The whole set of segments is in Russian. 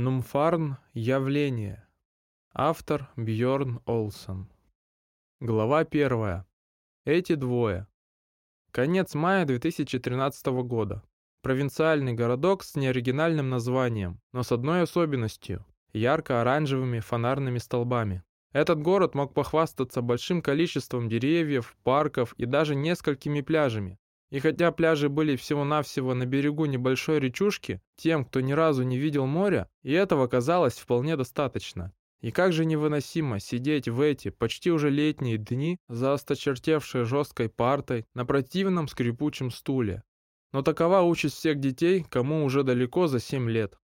Нумфарн Явление. Автор Бьорн Олсон. Глава первая. Эти двое. Конец мая 2013 года. Провинциальный городок с неоригинальным названием, но с одной особенностью – ярко-оранжевыми фонарными столбами. Этот город мог похвастаться большим количеством деревьев, парков и даже несколькими пляжами, и хотя пляжи были всего-навсего на берегу небольшой речушки, тем, кто ни разу не видел моря, и этого казалось вполне достаточно. И как же невыносимо сидеть в эти почти уже летние дни за осточертевшей жесткой партой на противном скрипучем стуле. Но такова участь всех детей, кому уже далеко за 7 лет.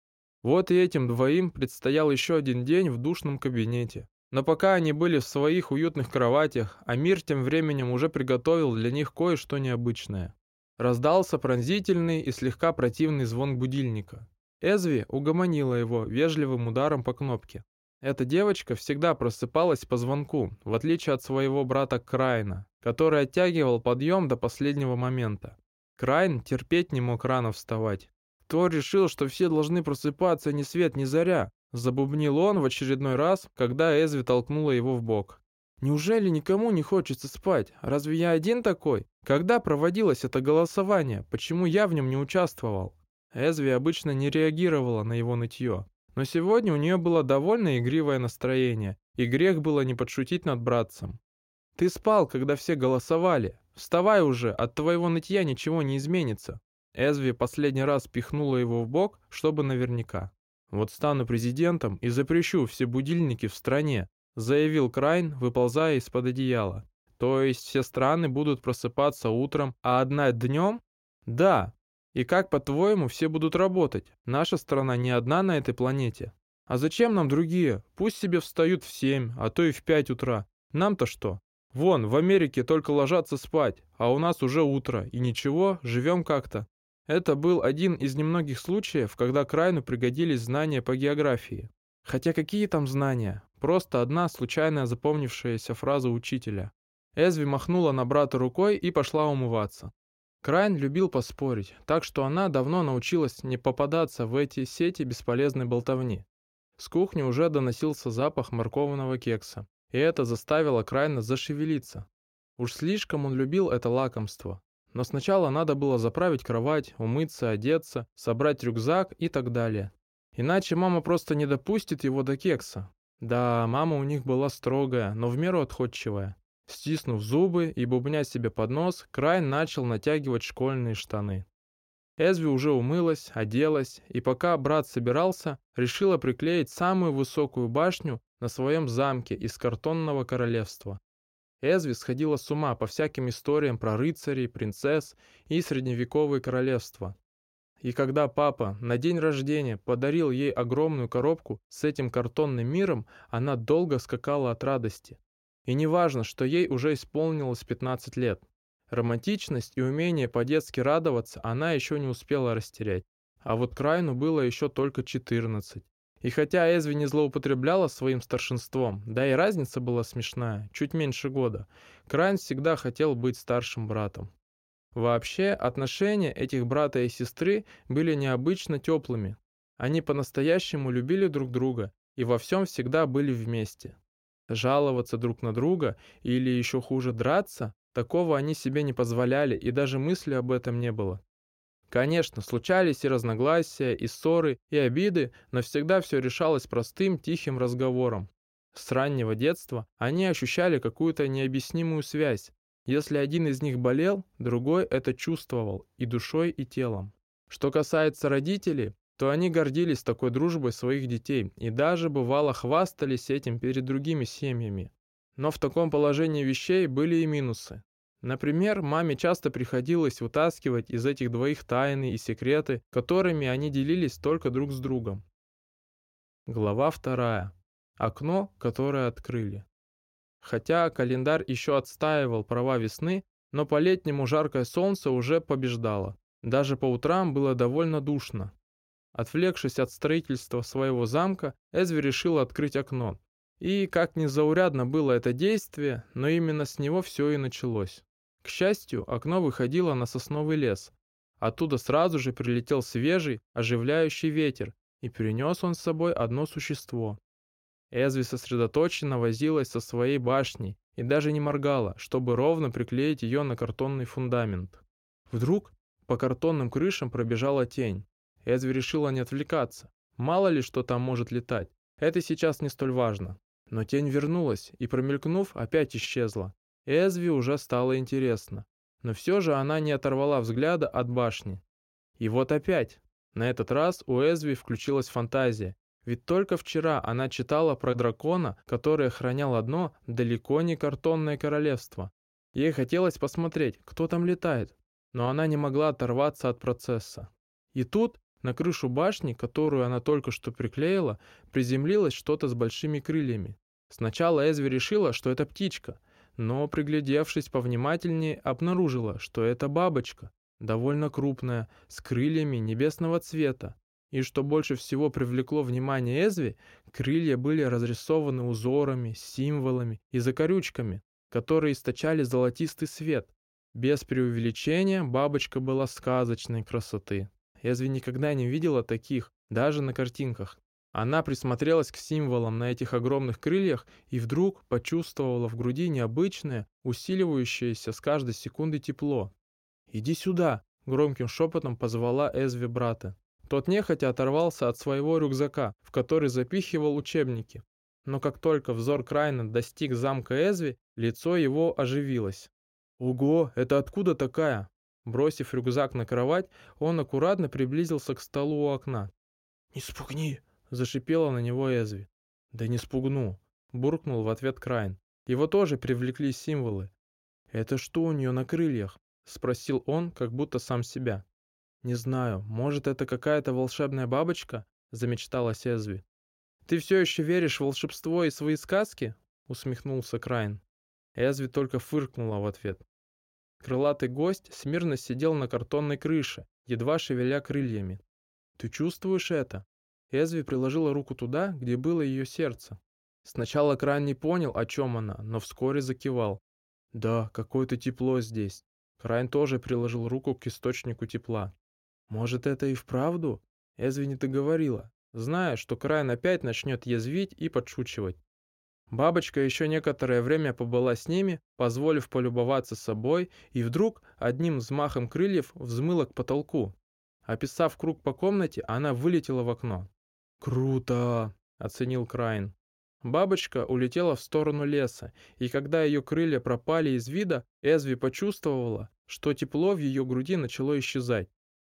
Вот и этим двоим предстоял еще один день в душном кабинете. Но пока они были в своих уютных кроватях, Амир тем временем уже приготовил для них кое-что необычное. Раздался пронзительный и слегка противный звон будильника. Эзви угомонила его вежливым ударом по кнопке. Эта девочка всегда просыпалась по звонку, в отличие от своего брата Крайна, который оттягивал подъем до последнего момента. Крайн терпеть не мог рано вставать. Кто решил, что все должны просыпаться ни свет ни заря? Забубнил он в очередной раз, когда Эзви толкнула его в бок. «Неужели никому не хочется спать? Разве я один такой? Когда проводилось это голосование? Почему я в нем не участвовал?» Эзви обычно не реагировала на его нытье. Но сегодня у нее было довольно игривое настроение, и грех было не подшутить над братцем. «Ты спал, когда все голосовали. Вставай уже, от твоего нытья ничего не изменится». Эзви последний раз пихнула его в бок, чтобы наверняка. Вот стану президентом и запрещу все будильники в стране, заявил Крайн, выползая из-под одеяла. То есть все страны будут просыпаться утром, а одна днем? Да. И как, по-твоему, все будут работать? Наша страна не одна на этой планете. А зачем нам другие? Пусть себе встают в семь, а то и в пять утра. Нам-то что? Вон, в Америке только ложатся спать, а у нас уже утро, и ничего, живем как-то. Это был один из немногих случаев, когда Крайну пригодились знания по географии. Хотя какие там знания? Просто одна случайная запомнившаяся фраза учителя. Эзви махнула на брата рукой и пошла умываться. Крайн любил поспорить, так что она давно научилась не попадаться в эти сети бесполезной болтовни. С кухни уже доносился запах морковного кекса, и это заставило Крайна зашевелиться. Уж слишком он любил это лакомство. Но сначала надо было заправить кровать, умыться, одеться, собрать рюкзак и так далее. Иначе мама просто не допустит его до кекса. Да, мама у них была строгая, но в меру отходчивая. Стиснув зубы и бубня себе под нос, Крайн начал натягивать школьные штаны. Эзви уже умылась, оделась, и пока брат собирался, решила приклеить самую высокую башню на своем замке из картонного королевства. Эзви сходила с ума по всяким историям про рыцарей, принцесс и средневековые королевства. И когда папа на день рождения подарил ей огромную коробку с этим картонным миром, она долго скакала от радости. И не важно, что ей уже исполнилось 15 лет. Романтичность и умение по-детски радоваться она еще не успела растерять. А вот Крайну было еще только 14. И хотя Эзви не злоупотребляла своим старшинством, да и разница была смешная, чуть меньше года, Крайн всегда хотел быть старшим братом. Вообще, отношения этих брата и сестры были необычно теплыми. Они по-настоящему любили друг друга и во всем всегда были вместе. Жаловаться друг на друга или еще хуже драться, такого они себе не позволяли и даже мысли об этом не было. Конечно, случались и разногласия, и ссоры, и обиды, но всегда все решалось простым, тихим разговором. С раннего детства они ощущали какую-то необъяснимую связь. Если один из них болел, другой это чувствовал и душой, и телом. Что касается родителей, то они гордились такой дружбой своих детей и даже бывало хвастались этим перед другими семьями. Но в таком положении вещей были и минусы. Например, маме часто приходилось вытаскивать из этих двоих тайны и секреты, которыми они делились только друг с другом. Глава вторая. Окно, которое открыли. Хотя календарь еще отстаивал права весны, но по-летнему жаркое солнце уже побеждало. Даже по утрам было довольно душно. Отвлекшись от строительства своего замка, Эзви решил открыть окно. И, как ни заурядно было это действие, но именно с него все и началось. К счастью, окно выходило на сосновый лес. Оттуда сразу же прилетел свежий, оживляющий ветер, и принес он с собой одно существо. Эзви сосредоточенно возилась со своей башней и даже не моргала, чтобы ровно приклеить ее на картонный фундамент. Вдруг по картонным крышам пробежала тень. Эзви решила не отвлекаться. Мало ли что там может летать. Это сейчас не столь важно. Но тень вернулась и, промелькнув, опять исчезла. Эзви уже стало интересно. Но все же она не оторвала взгляда от башни. И вот опять. На этот раз у Эзви включилась фантазия. Ведь только вчера она читала про дракона, который охранял одно далеко не картонное королевство. Ей хотелось посмотреть, кто там летает, но она не могла оторваться от процесса. И тут на крышу башни, которую она только что приклеила, приземлилось что-то с большими крыльями. Сначала Эзви решила, что это птичка, но, приглядевшись повнимательнее, обнаружила, что это бабочка, довольно крупная, с крыльями небесного цвета. И что больше всего привлекло внимание Эзви, крылья были разрисованы узорами, символами и закорючками, которые источали золотистый свет. Без преувеличения бабочка была сказочной красоты. Эзви никогда не видела таких, даже на картинках. Она присмотрелась к символам на этих огромных крыльях и вдруг почувствовала в груди необычное, усиливающееся с каждой секунды тепло. «Иди сюда!» — громким шепотом позвала Эзви брата. Тот нехотя оторвался от своего рюкзака, в который запихивал учебники. Но как только взор Крайна достиг замка Эзви, лицо его оживилось. «Ого, это откуда такая?» Бросив рюкзак на кровать, он аккуратно приблизился к столу у окна. «Не спугни!» – зашипела на него Эзви. «Да не спугну!» – буркнул в ответ Крайн. Его тоже привлекли символы. «Это что у нее на крыльях?» – спросил он, как будто сам себя. «Не знаю, может, это какая-то волшебная бабочка?» – замечталась Эзви. «Ты все еще веришь в волшебство и свои сказки?» – усмехнулся Крайн. Эзви только фыркнула в ответ. Крылатый гость смирно сидел на картонной крыше, едва шевеля крыльями. «Ты чувствуешь это?» Эзви приложила руку туда, где было ее сердце. Сначала Кран не понял, о чем она, но вскоре закивал. «Да, какое-то тепло здесь». Крайн тоже приложил руку к источнику тепла. «Может, это и вправду?» Эзви не договорила, зная, что Крайн опять начнет язвить и подшучивать. Бабочка еще некоторое время побыла с ними, позволив полюбоваться собой, и вдруг одним взмахом крыльев взмыла к потолку. Описав круг по комнате, она вылетела в окно. «Круто!» – оценил Крайн. Бабочка улетела в сторону леса, и когда ее крылья пропали из вида, Эзви почувствовала, что тепло в ее груди начало исчезать.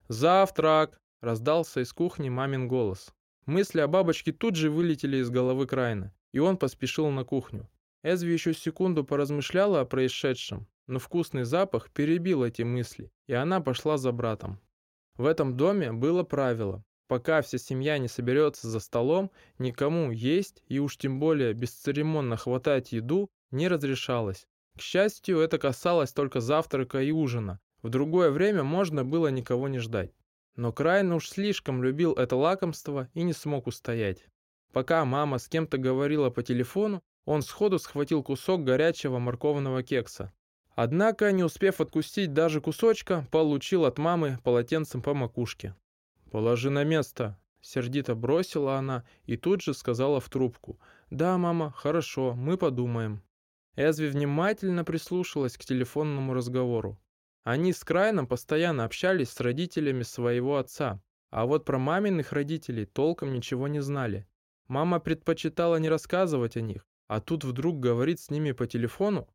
«Завтрак!» – раздался из кухни мамин голос. Мысли о бабочке тут же вылетели из головы Крайна и он поспешил на кухню. Эзви еще секунду поразмышляла о происшедшем, но вкусный запах перебил эти мысли, и она пошла за братом. В этом доме было правило. Пока вся семья не соберется за столом, никому есть и уж тем более бесцеремонно хватать еду не разрешалось. К счастью, это касалось только завтрака и ужина. В другое время можно было никого не ждать. Но Крайн уж слишком любил это лакомство и не смог устоять. Пока мама с кем-то говорила по телефону, он сходу схватил кусок горячего морковного кекса. Однако, не успев откусить даже кусочка, получил от мамы полотенцем по макушке. «Положи на место», — сердито бросила она и тут же сказала в трубку. «Да, мама, хорошо, мы подумаем». Эзви внимательно прислушалась к телефонному разговору. Они с Крайном постоянно общались с родителями своего отца, а вот про маминых родителей толком ничего не знали. Мама предпочитала не рассказывать о них, а тут вдруг говорит с ними по телефону.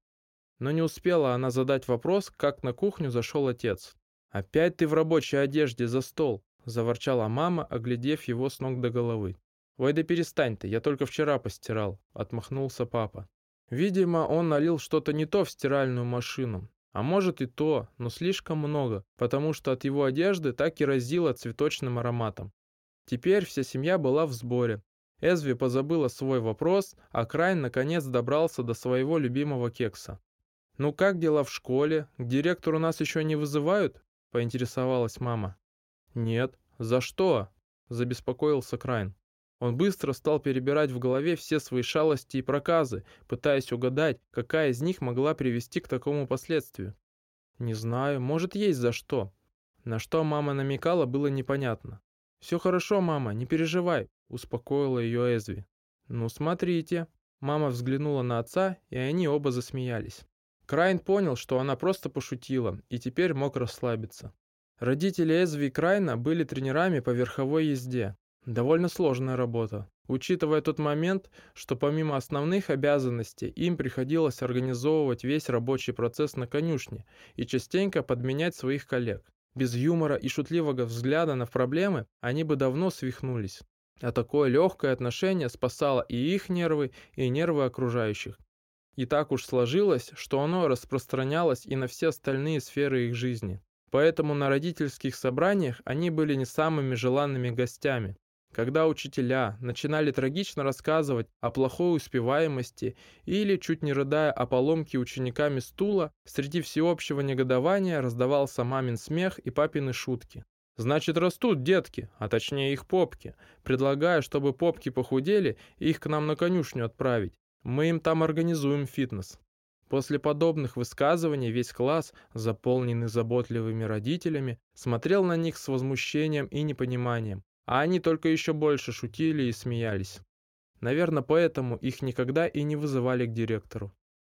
Но не успела она задать вопрос, как на кухню зашел отец. «Опять ты в рабочей одежде за стол», – заворчала мама, оглядев его с ног до головы. «Ой, да перестань ты, я только вчера постирал», – отмахнулся папа. Видимо, он налил что-то не то в стиральную машину. А может и то, но слишком много, потому что от его одежды так и разило цветочным ароматом. Теперь вся семья была в сборе, Эзви позабыла свой вопрос, а Крайн наконец добрался до своего любимого кекса. «Ну как дела в школе? К директору нас еще не вызывают?» – поинтересовалась мама. «Нет. За что?» – забеспокоился Крайн. Он быстро стал перебирать в голове все свои шалости и проказы, пытаясь угадать, какая из них могла привести к такому последствию. «Не знаю, может, есть за что». На что мама намекала, было непонятно. «Все хорошо, мама, не переживай», — успокоила ее Эзви. «Ну, смотрите». Мама взглянула на отца, и они оба засмеялись. Крайн понял, что она просто пошутила, и теперь мог расслабиться. Родители Эзви Крайна были тренерами по верховой езде. Довольно сложная работа, учитывая тот момент, что помимо основных обязанностей им приходилось организовывать весь рабочий процесс на конюшне и частенько подменять своих коллег. Без юмора и шутливого взгляда на проблемы они бы давно свихнулись. А такое легкое отношение спасало и их нервы, и нервы окружающих. И так уж сложилось, что оно распространялось и на все остальные сферы их жизни. Поэтому на родительских собраниях они были не самыми желанными гостями. Когда учителя начинали трагично рассказывать о плохой успеваемости или, чуть не рыдая о поломке учениками стула, среди всеобщего негодования раздавался мамин смех и папины шутки. Значит, растут детки, а точнее их попки. Предлагаю, чтобы попки похудели их к нам на конюшню отправить. Мы им там организуем фитнес. После подобных высказываний весь класс, заполненный заботливыми родителями, смотрел на них с возмущением и непониманием. А они только еще больше шутили и смеялись. Наверное, поэтому их никогда и не вызывали к директору.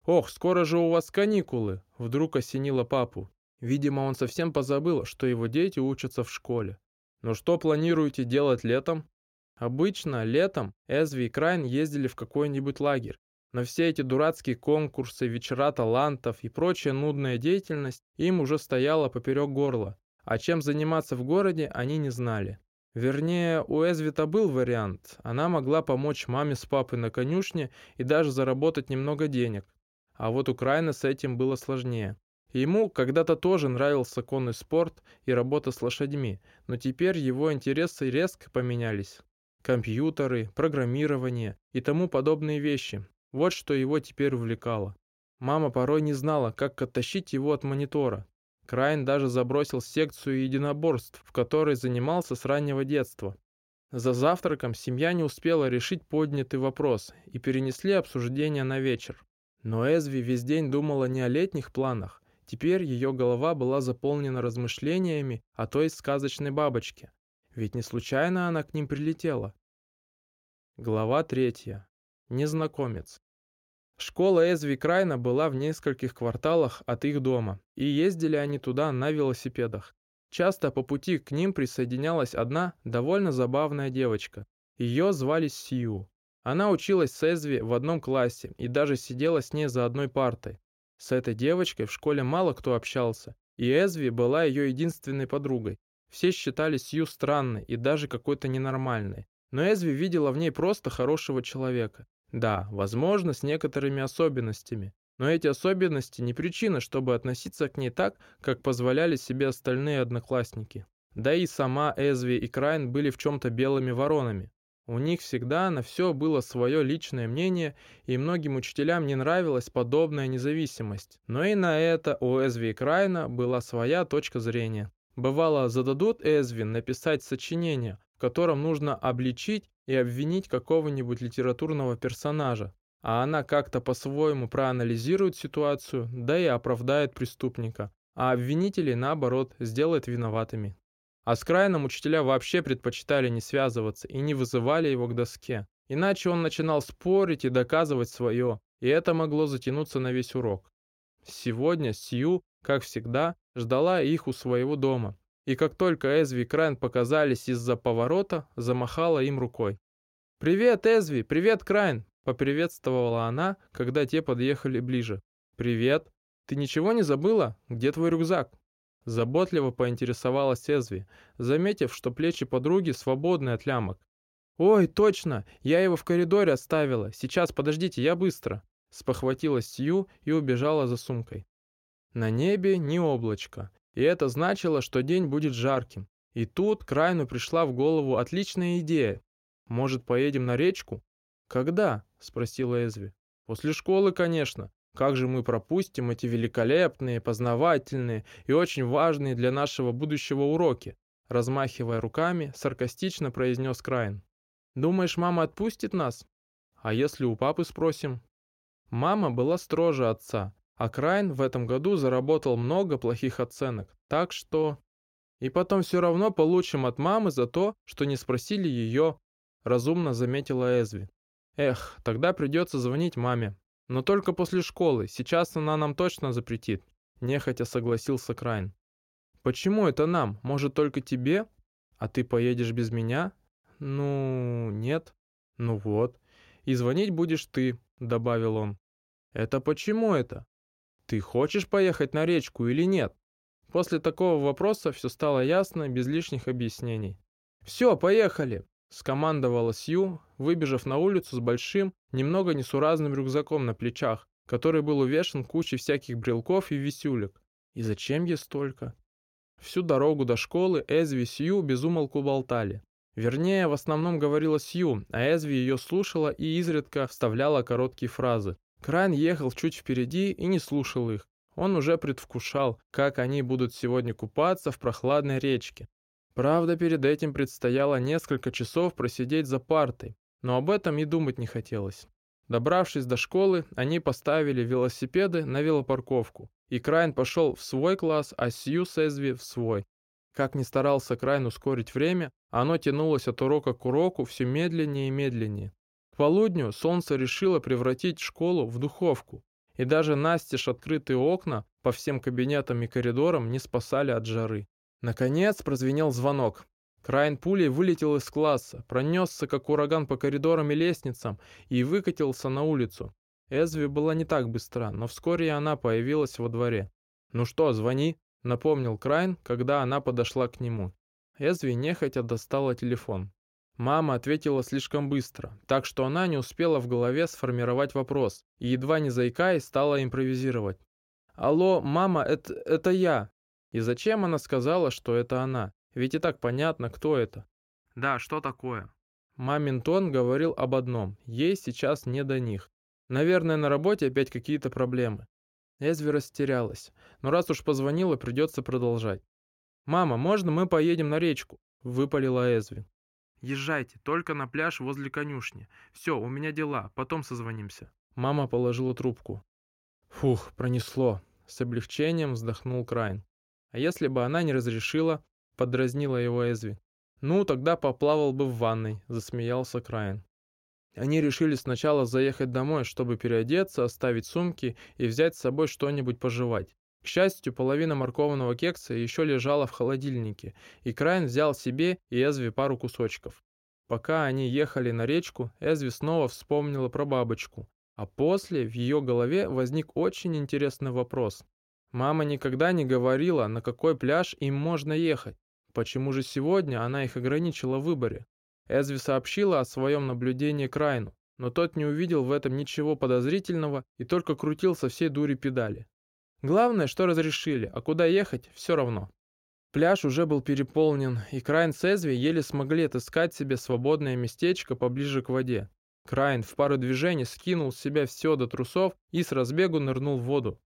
«Ох, скоро же у вас каникулы!» – вдруг осенило папу. Видимо, он совсем позабыл, что его дети учатся в школе. «Ну что планируете делать летом?» Обычно летом Эзви и Крайн ездили в какой-нибудь лагерь. Но все эти дурацкие конкурсы, вечера талантов и прочая нудная деятельность им уже стояла поперек горла. А чем заниматься в городе, они не знали. Вернее, у Эзвита был вариант. Она могла помочь маме с папой на конюшне и даже заработать немного денег. А вот у Крайна с этим было сложнее. Ему когда-то тоже нравился конный спорт и работа с лошадьми, но теперь его интересы резко поменялись. Компьютеры, программирование и тому подобные вещи. Вот что его теперь увлекало. Мама порой не знала, как оттащить его от монитора, Крайн даже забросил секцию единоборств, в которой занимался с раннего детства. За завтраком семья не успела решить поднятый вопрос и перенесли обсуждение на вечер. Но Эзви весь день думала не о летних планах. Теперь ее голова была заполнена размышлениями о той сказочной бабочке. Ведь не случайно она к ним прилетела. Глава третья. Незнакомец. Школа Эзви Крайна была в нескольких кварталах от их дома, и ездили они туда на велосипедах. Часто по пути к ним присоединялась одна довольно забавная девочка. Ее звали Сью. Она училась с Эзви в одном классе и даже сидела с ней за одной партой. С этой девочкой в школе мало кто общался, и Эзви была ее единственной подругой. Все считали Сью странной и даже какой-то ненормальной. Но Эзви видела в ней просто хорошего человека. Да, возможно, с некоторыми особенностями, но эти особенности не причина, чтобы относиться к ней так, как позволяли себе остальные одноклассники. Да и сама Эзви и Крайн были в чем-то белыми воронами. У них всегда на все было свое личное мнение, и многим учителям не нравилась подобная независимость. Но и на это у Эзви и Крайна была своя точка зрения. Бывало, зададут Эзви написать сочинение, в котором нужно обличить и обвинить какого-нибудь литературного персонажа, а она как-то по-своему проанализирует ситуацию, да и оправдает преступника, а обвинителей, наоборот, сделает виноватыми. А с Крайном учителя вообще предпочитали не связываться и не вызывали его к доске. Иначе он начинал спорить и доказывать свое, и это могло затянуться на весь урок. Сегодня Сью, как всегда, ждала их у своего дома, и как только Эзви и Крайн показались из-за поворота, замахала им рукой. «Привет, Эзви! Привет, Крайн!» — поприветствовала она, когда те подъехали ближе. «Привет! Ты ничего не забыла? Где твой рюкзак?» Заботливо поинтересовалась Эзви, заметив, что плечи подруги свободны от лямок. «Ой, точно! Я его в коридоре оставила. Сейчас, подождите, я быстро!» Спохватилась Сью и убежала за сумкой. На небе ни облачко, и это значило, что день будет жарким. И тут Крайну пришла в голову отличная идея. Может, поедем на речку? Когда? спросила Эзви. После школы, конечно. Как же мы пропустим эти великолепные, познавательные и очень важные для нашего будущего уроки? Размахивая руками, саркастично произнес Крайн. Думаешь, мама отпустит нас? А если у папы спросим? Мама была строже отца, а Крайн в этом году заработал много плохих оценок, так что... И потом все равно получим от мамы за то, что не спросили ее, разумно заметила Эзви. Эх, тогда придется звонить маме. Но только после школы, сейчас она нам точно запретит. Нехотя согласился Крайн. Почему это нам? Может, только тебе? А ты поедешь без меня? Ну, нет. Ну вот. И звонить будешь ты, добавил он. Это почему это? Ты хочешь поехать на речку или нет? После такого вопроса все стало ясно, без лишних объяснений. «Все, поехали!» – скомандовала Сью, выбежав на улицу с большим, немного несуразным рюкзаком на плечах, который был увешан кучей всяких брелков и висюлек. И зачем ей столько? Всю дорогу до школы Эзви и Сью безумолку болтали. Вернее, в основном говорила Сью, а Эзви ее слушала и изредка вставляла короткие фразы. Крайн ехал чуть впереди и не слушал их. Он уже предвкушал, как они будут сегодня купаться в прохладной речке. Правда, перед этим предстояло несколько часов просидеть за партой, но об этом и думать не хотелось. Добравшись до школы, они поставили велосипеды на велопарковку, и Крайн пошел в свой класс, а Сью с Эзви в свой. Как ни старался Крайн ускорить время, оно тянулось от урока к уроку все медленнее и медленнее. К полудню солнце решило превратить школу в духовку, и даже настежь открытые окна по всем кабинетам и коридорам не спасали от жары. Наконец прозвенел звонок. Крайн пулей вылетел из класса, пронесся как ураган по коридорам и лестницам и выкатился на улицу. Эзви была не так быстра, но вскоре она появилась во дворе. «Ну что, звони», — напомнил Крайн, когда она подошла к нему. Эзви нехотя достала телефон. Мама ответила слишком быстро, так что она не успела в голове сформировать вопрос и, едва не заикаясь, стала импровизировать. «Алло, мама, это, это я!» И зачем она сказала, что это она? Ведь и так понятно, кто это. Да, что такое? Мамин тон говорил об одном. Ей сейчас не до них. Наверное, на работе опять какие-то проблемы. Эзви растерялась. Но раз уж позвонила, придется продолжать. «Мама, можно мы поедем на речку?» – выпалила Эзви. «Езжайте, только на пляж возле конюшни. Все, у меня дела, потом созвонимся». Мама положила трубку. «Фух, пронесло», – с облегчением вздохнул Крайн. «А если бы она не разрешила, — подразнила его Эзви. «Ну, тогда поплавал бы в ванной», — засмеялся Крайн. Они решили сначала заехать домой, чтобы переодеться, оставить сумки и взять с собой что-нибудь пожевать. К счастью, половина морковного кекса еще лежала в холодильнике, и Крайн взял себе и Эзви пару кусочков. Пока они ехали на речку, Эзви снова вспомнила про бабочку, а после в ее голове возник очень интересный вопрос. Мама никогда не говорила, на какой пляж им можно ехать. Почему же сегодня она их ограничила в выборе? Эзви сообщила о своем наблюдении Крайну, но тот не увидел в этом ничего подозрительного и только крутил со всей дури педали. Главное, что разрешили, а куда ехать – все равно. Пляж уже был переполнен, и Крайн с Эзви еле смогли отыскать себе свободное местечко поближе к воде. Крайн в пару движений скинул с себя все до трусов и с разбегу нырнул в воду.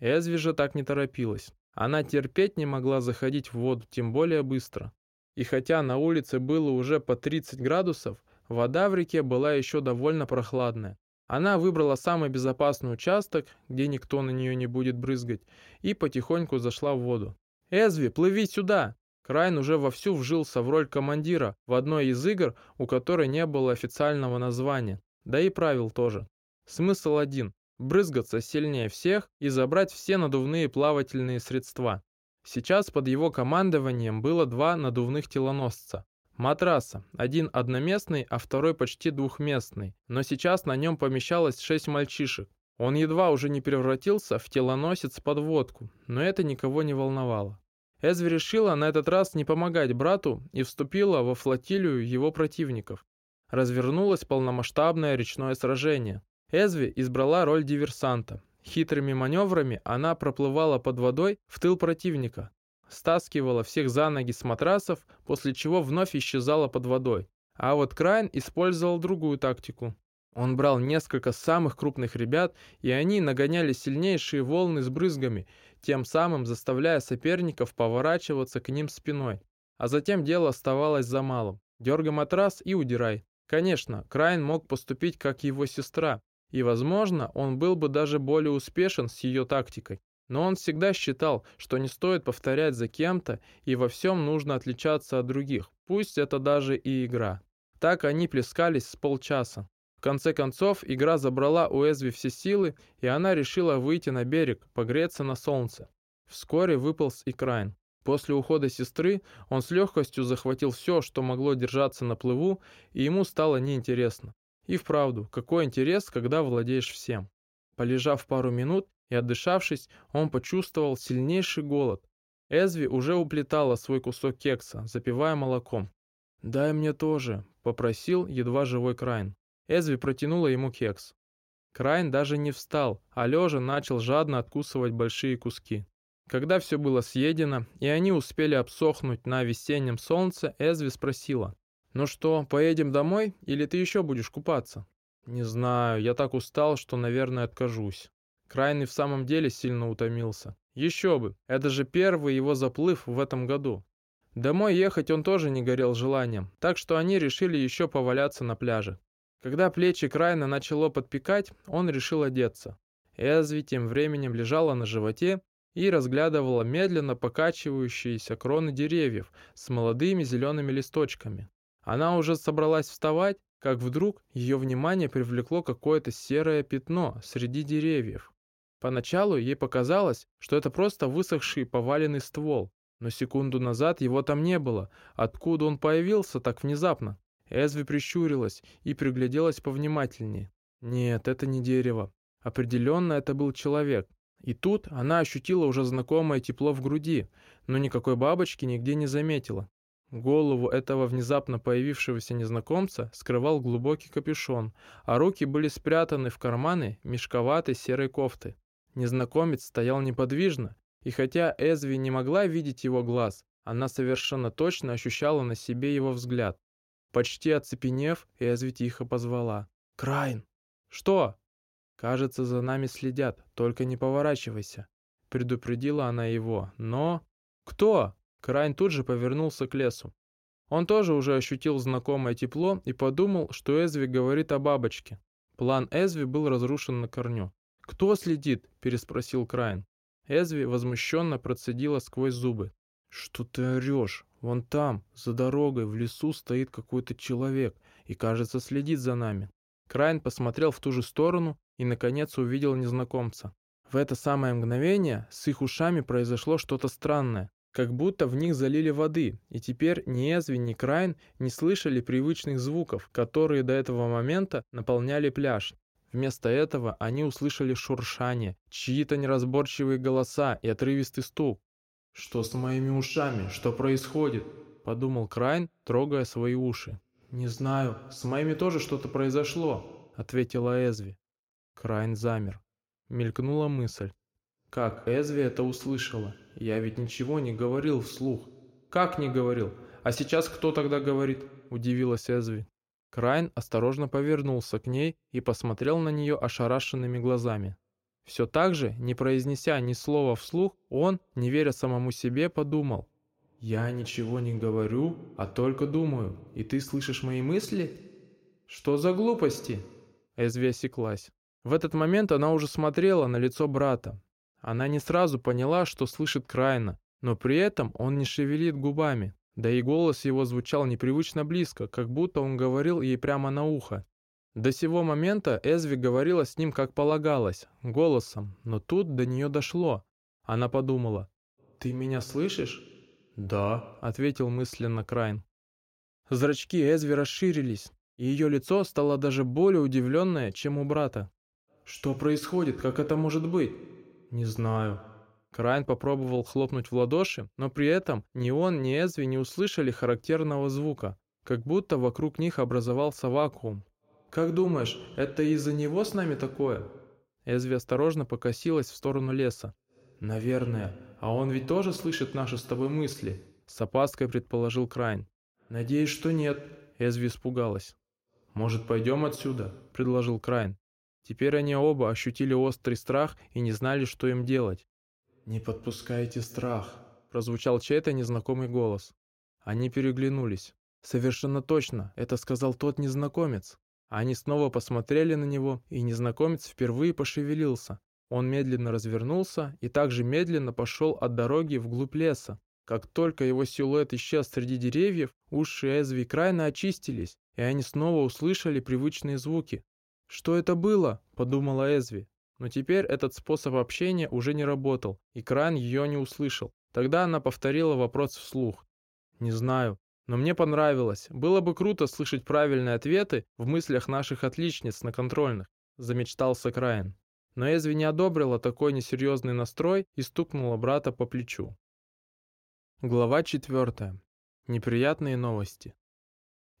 Эзви же так не торопилась. Она терпеть не могла заходить в воду, тем более быстро. И хотя на улице было уже по 30 градусов, вода в реке была еще довольно прохладная. Она выбрала самый безопасный участок, где никто на нее не будет брызгать, и потихоньку зашла в воду. «Эзви, плыви сюда!» Крайн уже вовсю вжился в роль командира в одной из игр, у которой не было официального названия, да и правил тоже. Смысл один брызгаться сильнее всех и забрать все надувные плавательные средства. Сейчас под его командованием было два надувных телоносца. Матраса, один одноместный, а второй почти двухместный, но сейчас на нем помещалось шесть мальчишек. Он едва уже не превратился в телоносец подводку, но это никого не волновало. Эзви решила на этот раз не помогать брату и вступила во флотилию его противников. Развернулось полномасштабное речное сражение. Эзви избрала роль диверсанта. Хитрыми маневрами она проплывала под водой в тыл противника, стаскивала всех за ноги с матрасов, после чего вновь исчезала под водой. А вот Крайн использовал другую тактику. Он брал несколько самых крупных ребят, и они нагоняли сильнейшие волны с брызгами, тем самым заставляя соперников поворачиваться к ним спиной. А затем дело оставалось за малым. Дергай матрас и удирай. Конечно, Крайн мог поступить как его сестра, и, возможно, он был бы даже более успешен с ее тактикой. Но он всегда считал, что не стоит повторять за кем-то, и во всем нужно отличаться от других, пусть это даже и игра. Так они плескались с полчаса. В конце концов, игра забрала у Эзви все силы, и она решила выйти на берег, погреться на солнце. Вскоре выполз и Крайн. После ухода сестры он с легкостью захватил все, что могло держаться на плыву, и ему стало неинтересно. И вправду, какой интерес, когда владеешь всем. Полежав пару минут и отдышавшись, он почувствовал сильнейший голод. Эзви уже уплетала свой кусок кекса, запивая молоком. «Дай мне тоже», — попросил едва живой Крайн. Эзви протянула ему кекс. Крайн даже не встал, а лежа начал жадно откусывать большие куски. Когда все было съедено, и они успели обсохнуть на весеннем солнце, Эзви спросила. «Ну что, поедем домой, или ты еще будешь купаться?» «Не знаю, я так устал, что, наверное, откажусь». Крайный в самом деле сильно утомился. Еще бы, это же первый его заплыв в этом году. Домой ехать он тоже не горел желанием, так что они решили еще поваляться на пляже. Когда плечи Крайна начало подпекать, он решил одеться. Эзви тем временем лежала на животе и разглядывала медленно покачивающиеся кроны деревьев с молодыми зелеными листочками. Она уже собралась вставать, как вдруг ее внимание привлекло какое-то серое пятно среди деревьев. Поначалу ей показалось, что это просто высохший поваленный ствол, но секунду назад его там не было. Откуда он появился так внезапно? Эзви прищурилась и пригляделась повнимательнее. Нет, это не дерево. Определенно это был человек, и тут она ощутила уже знакомое тепло в груди, но никакой бабочки нигде не заметила. Голову этого внезапно появившегося незнакомца скрывал глубокий капюшон, а руки были спрятаны в карманы мешковатой серой кофты. Незнакомец стоял неподвижно, и хотя Эзви не могла видеть его глаз, она совершенно точно ощущала на себе его взгляд. Почти оцепенев, Эзви тихо позвала. «Крайн!» «Что?» «Кажется, за нами следят, только не поворачивайся», — предупредила она его. «Но...» «Кто?» Крайн тут же повернулся к лесу. Он тоже уже ощутил знакомое тепло и подумал, что Эзви говорит о бабочке. План Эзви был разрушен на корню. «Кто следит?» – переспросил Крайн. Эзви возмущенно процедила сквозь зубы. «Что ты орешь? Вон там, за дорогой, в лесу стоит какой-то человек и, кажется, следит за нами». Крайн посмотрел в ту же сторону и, наконец, увидел незнакомца. В это самое мгновение с их ушами произошло что-то странное, как будто в них залили воды, и теперь ни Эзви, ни Крайн не слышали привычных звуков, которые до этого момента наполняли пляж. Вместо этого они услышали шуршание, чьи-то неразборчивые голоса и отрывистый стук. «Что с моими ушами? Что происходит?» – подумал Крайн, трогая свои уши. «Не знаю, с моими тоже что-то произошло», – ответила Эзви. Крайн замер. Мелькнула мысль. Как Эзви это услышала? Я ведь ничего не говорил вслух. Как не говорил? А сейчас кто тогда говорит? Удивилась Эзви. Крайн осторожно повернулся к ней и посмотрел на нее ошарашенными глазами. Все так же, не произнеся ни слова вслух, он, не веря самому себе, подумал. «Я ничего не говорю, а только думаю, и ты слышишь мои мысли?» «Что за глупости?» Эзви осеклась. В этот момент она уже смотрела на лицо брата. Она не сразу поняла, что слышит Крайна, но при этом он не шевелит губами. Да и голос его звучал непривычно близко, как будто он говорил ей прямо на ухо. До сего момента Эзви говорила с ним как полагалось, голосом, но тут до нее дошло. Она подумала, «Ты меня слышишь?» «Да», — ответил мысленно Крайн. Зрачки Эзви расширились, и ее лицо стало даже более удивленное, чем у брата. «Что происходит? Как это может быть?» «Не знаю». Крайн попробовал хлопнуть в ладоши, но при этом ни он, ни Эзви не услышали характерного звука, как будто вокруг них образовался вакуум. «Как думаешь, это из-за него с нами такое?» Эзви осторожно покосилась в сторону леса. «Наверное. А он ведь тоже слышит наши с тобой мысли?» С опаской предположил Крайн. «Надеюсь, что нет». Эзви испугалась. «Может, пойдем отсюда?» – предложил Крайн. Теперь они оба ощутили острый страх и не знали, что им делать. «Не подпускайте страх», – прозвучал чей-то незнакомый голос. Они переглянулись. Совершенно точно, это сказал тот незнакомец. Они снова посмотрели на него, и незнакомец впервые пошевелился. Он медленно развернулся и также медленно пошел от дороги вглубь леса. Как только его силуэт исчез среди деревьев, уши Эзви крайне очистились, и они снова услышали привычные звуки. «Что это было?» – подумала Эзви. Но теперь этот способ общения уже не работал, и Крайн ее не услышал. Тогда она повторила вопрос вслух. «Не знаю, но мне понравилось. Было бы круто слышать правильные ответы в мыслях наших отличниц на контрольных», – замечтался Крайн. Но Эзви не одобрила такой несерьезный настрой и стукнула брата по плечу. Глава 4. Неприятные новости.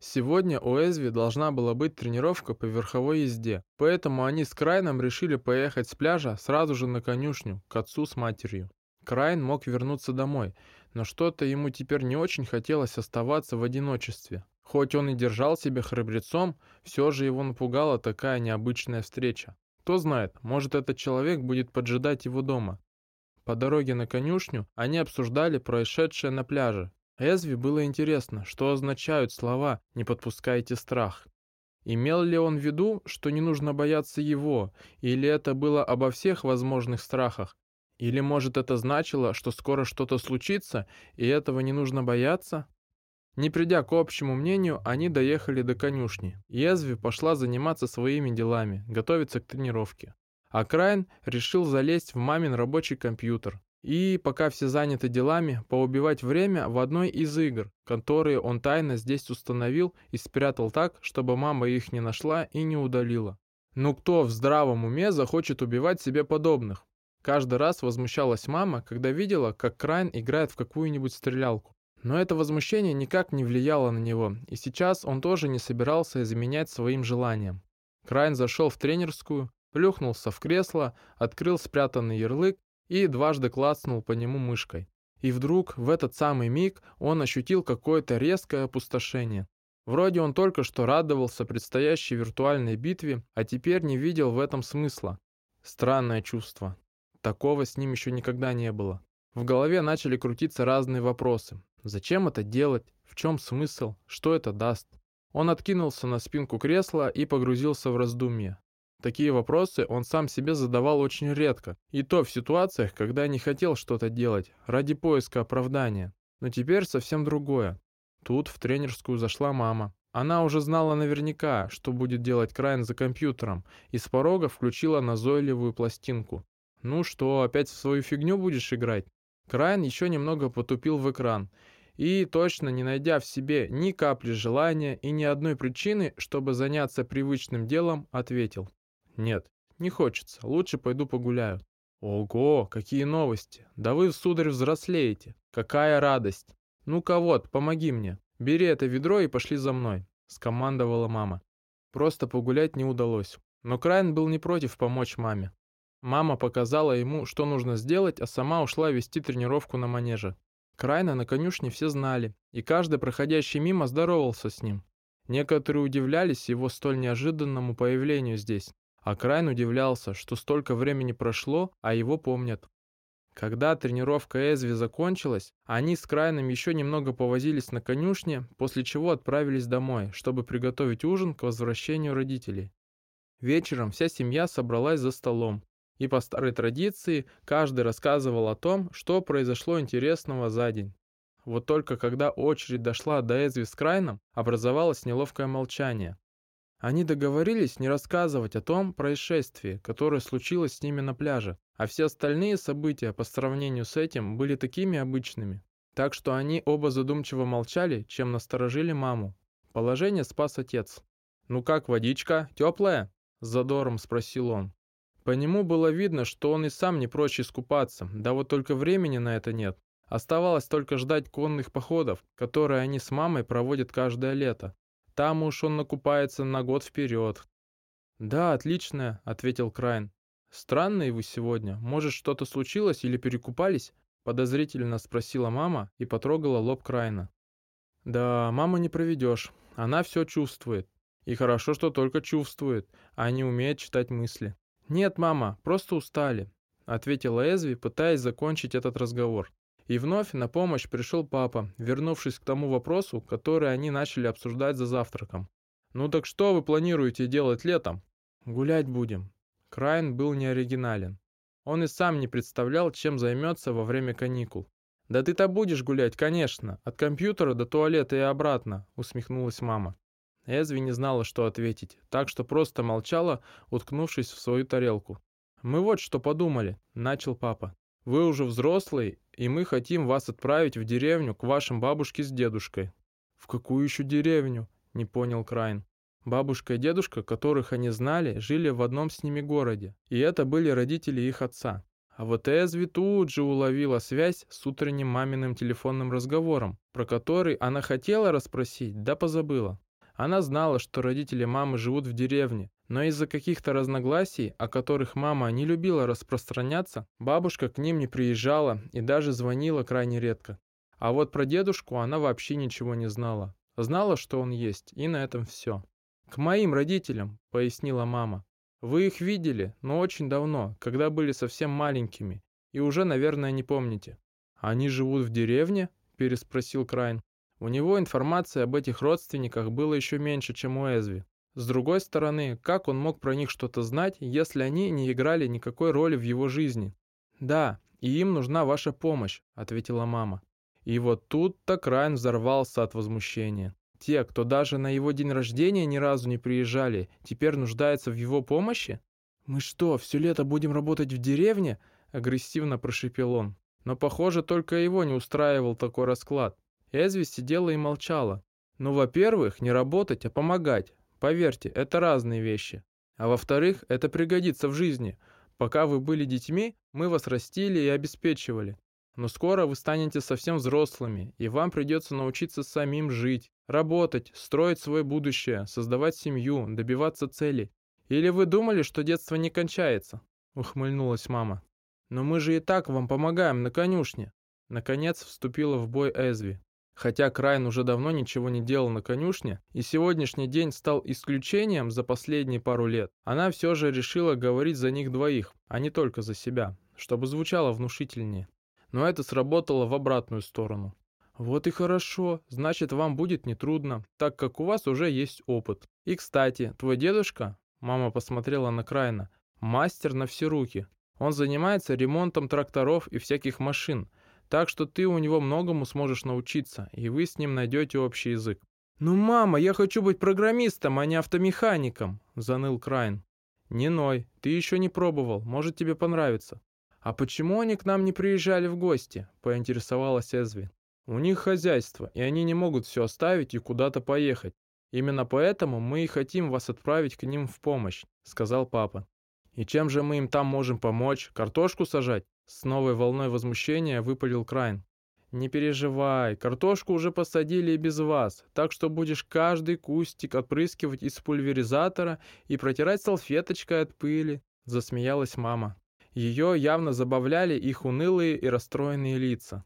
Сегодня у Эзви должна была быть тренировка по верховой езде, поэтому они с Крайном решили поехать с пляжа сразу же на конюшню, к отцу с матерью. Крайн мог вернуться домой, но что-то ему теперь не очень хотелось оставаться в одиночестве. Хоть он и держал себя храбрецом, все же его напугала такая необычная встреча. Кто знает, может этот человек будет поджидать его дома. По дороге на конюшню они обсуждали происшедшее на пляже, Эзви было интересно, что означают слова «не подпускайте страх». Имел ли он в виду, что не нужно бояться его, или это было обо всех возможных страхах? Или, может, это значило, что скоро что-то случится, и этого не нужно бояться? Не придя к общему мнению, они доехали до конюшни. Эзви пошла заниматься своими делами, готовиться к тренировке. А Крайн решил залезть в мамин рабочий компьютер. И, пока все заняты делами, поубивать время в одной из игр, которые он тайно здесь установил и спрятал так, чтобы мама их не нашла и не удалила. Ну кто в здравом уме захочет убивать себе подобных? Каждый раз возмущалась мама, когда видела, как Крайн играет в какую-нибудь стрелялку. Но это возмущение никак не влияло на него, и сейчас он тоже не собирался изменять своим желаниям. Крайн зашел в тренерскую, плюхнулся в кресло, открыл спрятанный ярлык и дважды клацнул по нему мышкой. И вдруг, в этот самый миг, он ощутил какое-то резкое опустошение. Вроде он только что радовался предстоящей виртуальной битве, а теперь не видел в этом смысла. Странное чувство. Такого с ним еще никогда не было. В голове начали крутиться разные вопросы. Зачем это делать? В чем смысл? Что это даст? Он откинулся на спинку кресла и погрузился в раздумья. Такие вопросы он сам себе задавал очень редко, и то в ситуациях, когда не хотел что-то делать, ради поиска оправдания. Но теперь совсем другое. Тут в тренерскую зашла мама. Она уже знала наверняка, что будет делать Крайн за компьютером, и с порога включила назойливую пластинку. «Ну что, опять в свою фигню будешь играть?» Крайн еще немного потупил в экран, и, точно не найдя в себе ни капли желания и ни одной причины, чтобы заняться привычным делом, ответил. Нет, не хочется. Лучше пойду погуляю. Ого, какие новости. Да вы, сударь, взрослеете. Какая радость. Ну-ка вот, помоги мне. Бери это ведро и пошли за мной, скомандовала мама. Просто погулять не удалось. Но Крайн был не против помочь маме. Мама показала ему, что нужно сделать, а сама ушла вести тренировку на манеже. Крайна на конюшне все знали, и каждый проходящий мимо здоровался с ним. Некоторые удивлялись его столь неожиданному появлению здесь, а Крайн удивлялся, что столько времени прошло, а его помнят. Когда тренировка Эзви закончилась, они с Крайном еще немного повозились на конюшне, после чего отправились домой, чтобы приготовить ужин к возвращению родителей. Вечером вся семья собралась за столом, и по старой традиции каждый рассказывал о том, что произошло интересного за день. Вот только когда очередь дошла до Эзви с Крайном, образовалось неловкое молчание. Они договорились не рассказывать о том происшествии, которое случилось с ними на пляже, а все остальные события по сравнению с этим были такими обычными. Так что они оба задумчиво молчали, чем насторожили маму. Положение спас отец. «Ну как, водичка? Теплая?» – с задором спросил он. По нему было видно, что он и сам не прочь искупаться, да вот только времени на это нет. Оставалось только ждать конных походов, которые они с мамой проводят каждое лето. Там уж он накупается на год вперед. «Да, отлично», — ответил Крайн. «Странные вы сегодня. Может, что-то случилось или перекупались?» Подозрительно спросила мама и потрогала лоб Крайна. «Да, мама не проведешь. Она все чувствует. И хорошо, что только чувствует, а не умеет читать мысли». «Нет, мама, просто устали», — ответила Эзви, пытаясь закончить этот разговор. И вновь на помощь пришел папа, вернувшись к тому вопросу, который они начали обсуждать за завтраком. «Ну так что вы планируете делать летом?» «Гулять будем». Крайн был неоригинален. Он и сам не представлял, чем займется во время каникул. «Да ты-то будешь гулять, конечно, от компьютера до туалета и обратно», усмехнулась мама. Эзви не знала, что ответить, так что просто молчала, уткнувшись в свою тарелку. «Мы вот что подумали», — начал папа. «Вы уже взрослый, и мы хотим вас отправить в деревню к вашим бабушке с дедушкой». «В какую еще деревню?» — не понял Крайн. Бабушка и дедушка, которых они знали, жили в одном с ними городе, и это были родители их отца. А вот Эзви тут же уловила связь с утренним маминым телефонным разговором, про который она хотела расспросить, да позабыла. Она знала, что родители мамы живут в деревне, но из-за каких-то разногласий, о которых мама не любила распространяться, бабушка к ним не приезжала и даже звонила крайне редко. А вот про дедушку она вообще ничего не знала. Знала, что он есть, и на этом все. «К моим родителям», — пояснила мама. «Вы их видели, но очень давно, когда были совсем маленькими, и уже, наверное, не помните». «Они живут в деревне?» — переспросил Крайн. У него информации об этих родственниках было еще меньше, чем у Эзви. С другой стороны, как он мог про них что-то знать, если они не играли никакой роли в его жизни? «Да, и им нужна ваша помощь», — ответила мама. И вот тут-то Крайн взорвался от возмущения. Те, кто даже на его день рождения ни разу не приезжали, теперь нуждаются в его помощи? «Мы что, все лето будем работать в деревне?» — агрессивно прошипел он. Но, похоже, только его не устраивал такой расклад. Эзви сидела и молчала. Ну, во-первых, не работать, а помогать. Поверьте, это разные вещи. А во-вторых, это пригодится в жизни. Пока вы были детьми, мы вас растили и обеспечивали. Но скоро вы станете совсем взрослыми, и вам придется научиться самим жить, работать, строить свое будущее, создавать семью, добиваться целей. Или вы думали, что детство не кончается? Ухмыльнулась мама. Но мы же и так вам помогаем на конюшне. Наконец вступила в бой Эзви. Хотя Крайн уже давно ничего не делал на конюшне, и сегодняшний день стал исключением за последние пару лет, она все же решила говорить за них двоих, а не только за себя, чтобы звучало внушительнее. Но это сработало в обратную сторону. «Вот и хорошо, значит, вам будет нетрудно, так как у вас уже есть опыт. И, кстати, твой дедушка, мама посмотрела на Крайна, мастер на все руки. Он занимается ремонтом тракторов и всяких машин, так что ты у него многому сможешь научиться, и вы с ним найдете общий язык. «Ну, мама, я хочу быть программистом, а не автомехаником», — заныл Крайн. «Не ной, ты еще не пробовал, может тебе понравится». «А почему они к нам не приезжали в гости?» — поинтересовалась Эзви. «У них хозяйство, и они не могут все оставить и куда-то поехать. Именно поэтому мы и хотим вас отправить к ним в помощь», — сказал папа. «И чем же мы им там можем помочь? Картошку сажать?» С новой волной возмущения выпалил Крайн. «Не переживай, картошку уже посадили и без вас, так что будешь каждый кустик отпрыскивать из пульверизатора и протирать салфеточкой от пыли», — засмеялась мама. Ее явно забавляли их унылые и расстроенные лица.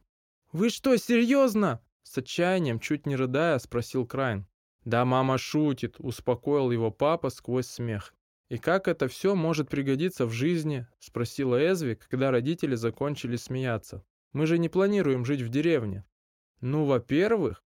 «Вы что, серьезно?» — с отчаянием, чуть не рыдая, спросил Крайн. «Да мама шутит», — успокоил его папа сквозь смех. «И как это все может пригодиться в жизни?» – спросила Эзви, когда родители закончили смеяться. «Мы же не планируем жить в деревне». «Ну, во-первых...»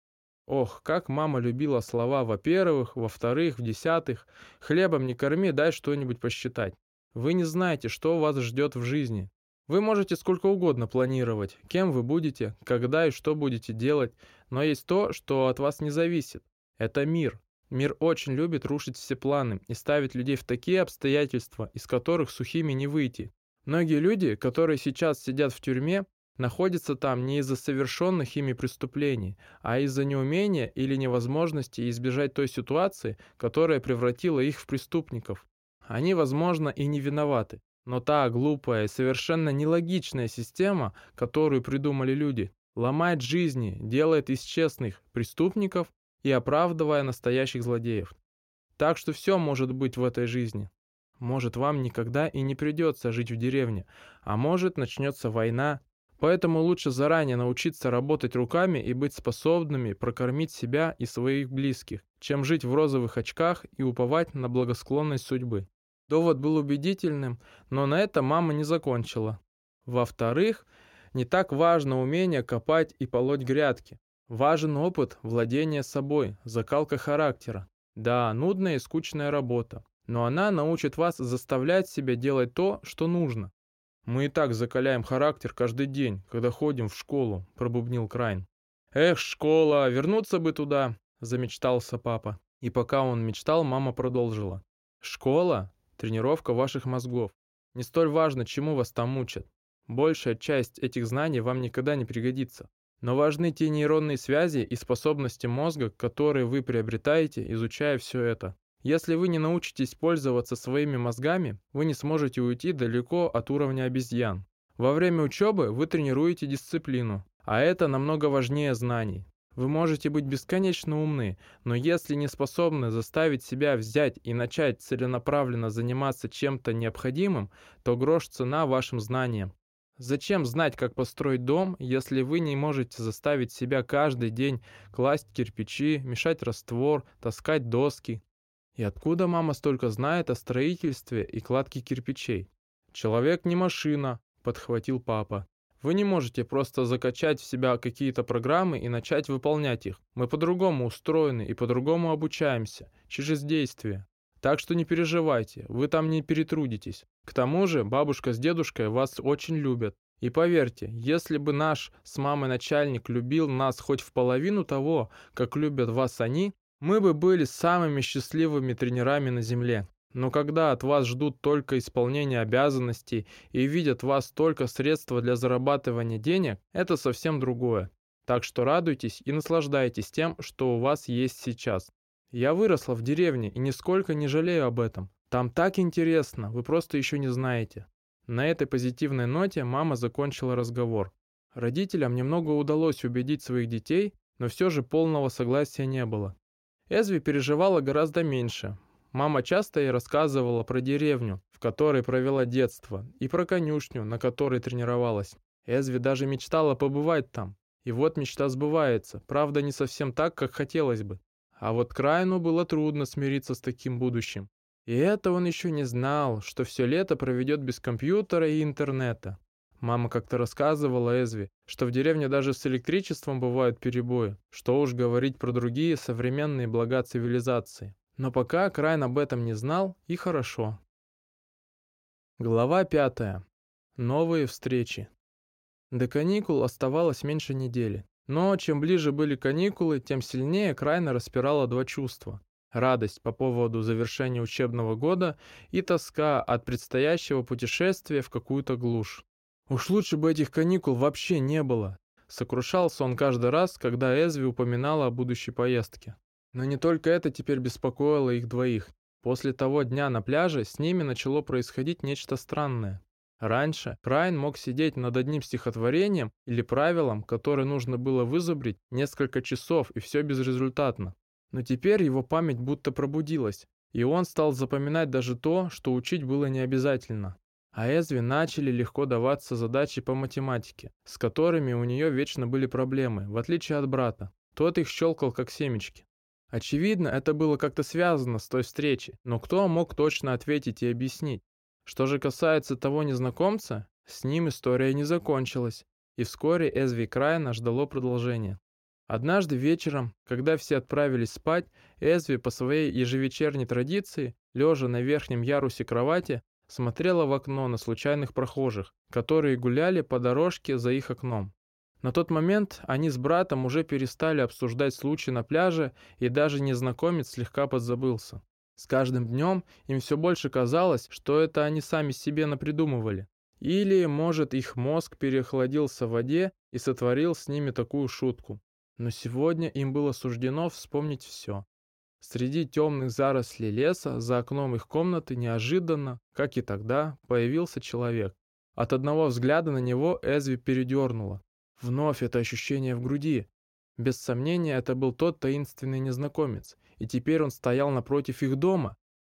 Ох, как мама любила слова «во-первых», «во-вторых», «в-десятых». «Хлебом не корми, дай что-нибудь посчитать». Вы не знаете, что вас ждет в жизни. Вы можете сколько угодно планировать, кем вы будете, когда и что будете делать, но есть то, что от вас не зависит. Это мир. Мир очень любит рушить все планы и ставить людей в такие обстоятельства, из которых сухими не выйти. Многие люди, которые сейчас сидят в тюрьме, находятся там не из-за совершенных ими преступлений, а из-за неумения или невозможности избежать той ситуации, которая превратила их в преступников. Они, возможно, и не виноваты, но та глупая и совершенно нелогичная система, которую придумали люди, ломает жизни, делает из честных преступников и оправдывая настоящих злодеев. Так что все может быть в этой жизни. Может, вам никогда и не придется жить в деревне, а может, начнется война. Поэтому лучше заранее научиться работать руками и быть способными прокормить себя и своих близких, чем жить в розовых очках и уповать на благосклонность судьбы. Довод был убедительным, но на это мама не закончила. Во-вторых, не так важно умение копать и полоть грядки. Важен опыт владения собой, закалка характера. Да, нудная и скучная работа, но она научит вас заставлять себя делать то, что нужно. Мы и так закаляем характер каждый день, когда ходим в школу», — пробубнил Крайн. «Эх, школа, вернуться бы туда», — замечтался папа. И пока он мечтал, мама продолжила. «Школа — тренировка ваших мозгов. Не столь важно, чему вас там учат. Большая часть этих знаний вам никогда не пригодится. Но важны те нейронные связи и способности мозга, которые вы приобретаете, изучая все это. Если вы не научитесь пользоваться своими мозгами, вы не сможете уйти далеко от уровня обезьян. Во время учебы вы тренируете дисциплину, а это намного важнее знаний. Вы можете быть бесконечно умны, но если не способны заставить себя взять и начать целенаправленно заниматься чем-то необходимым, то грош цена вашим знаниям. Зачем знать, как построить дом, если вы не можете заставить себя каждый день класть кирпичи, мешать раствор, таскать доски, и откуда мама столько знает о строительстве и кладке кирпичей? Человек не машина, подхватил папа. Вы не можете просто закачать в себя какие-то программы и начать выполнять их. Мы по-другому устроены и по-другому обучаемся, через действие. Так что не переживайте, вы там не перетрудитесь. К тому же бабушка с дедушкой вас очень любят. И поверьте, если бы наш с мамой начальник любил нас хоть в половину того, как любят вас они, мы бы были самыми счастливыми тренерами на Земле. Но когда от вас ждут только исполнения обязанностей и видят вас только средства для зарабатывания денег, это совсем другое. Так что радуйтесь и наслаждайтесь тем, что у вас есть сейчас. Я выросла в деревне и нисколько не жалею об этом. Там так интересно, вы просто еще не знаете. На этой позитивной ноте мама закончила разговор. Родителям немного удалось убедить своих детей, но все же полного согласия не было. Эзви переживала гораздо меньше. Мама часто ей рассказывала про деревню, в которой провела детство, и про конюшню, на которой тренировалась. Эзви даже мечтала побывать там. И вот мечта сбывается, правда не совсем так, как хотелось бы. А вот Крайну было трудно смириться с таким будущим. И это он еще не знал, что все лето проведет без компьютера и интернета. Мама как-то рассказывала Эзви, что в деревне даже с электричеством бывают перебои, что уж говорить про другие современные блага цивилизации. Но пока Крайн об этом не знал, и хорошо. Глава пятая. Новые встречи. До каникул оставалось меньше недели. Но чем ближе были каникулы, тем сильнее Крайна распирала два чувства. Радость по поводу завершения учебного года и тоска от предстоящего путешествия в какую-то глушь. Уж лучше бы этих каникул вообще не было. Сокрушался он каждый раз, когда Эзви упоминала о будущей поездке. Но не только это теперь беспокоило их двоих. После того дня на пляже с ними начало происходить нечто странное. Раньше Крайн мог сидеть над одним стихотворением или правилом, которое нужно было вызубрить несколько часов и все безрезультатно. Но теперь его память будто пробудилась, и он стал запоминать даже то, что учить было не обязательно. А Эзве начали легко даваться задачи по математике, с которыми у нее вечно были проблемы, в отличие от брата. Тот их щелкал как семечки. Очевидно, это было как-то связано с той встречей, но кто мог точно ответить и объяснить? Что же касается того незнакомца, с ним история не закончилась, и вскоре Эзви Крайна ждало продолжения. Однажды вечером, когда все отправились спать, Эзви по своей ежевечерней традиции, лежа на верхнем ярусе кровати, смотрела в окно на случайных прохожих, которые гуляли по дорожке за их окном. На тот момент они с братом уже перестали обсуждать случай на пляже, и даже незнакомец слегка подзабылся. С каждым днем им все больше казалось, что это они сами себе напридумывали. Или, может, их мозг переохладился в воде и сотворил с ними такую шутку. Но сегодня им было суждено вспомнить все. Среди темных зарослей леса за окном их комнаты неожиданно, как и тогда, появился человек. От одного взгляда на него Эзви передернула. Вновь это ощущение в груди. Без сомнения, это был тот таинственный незнакомец, и теперь он стоял напротив их дома.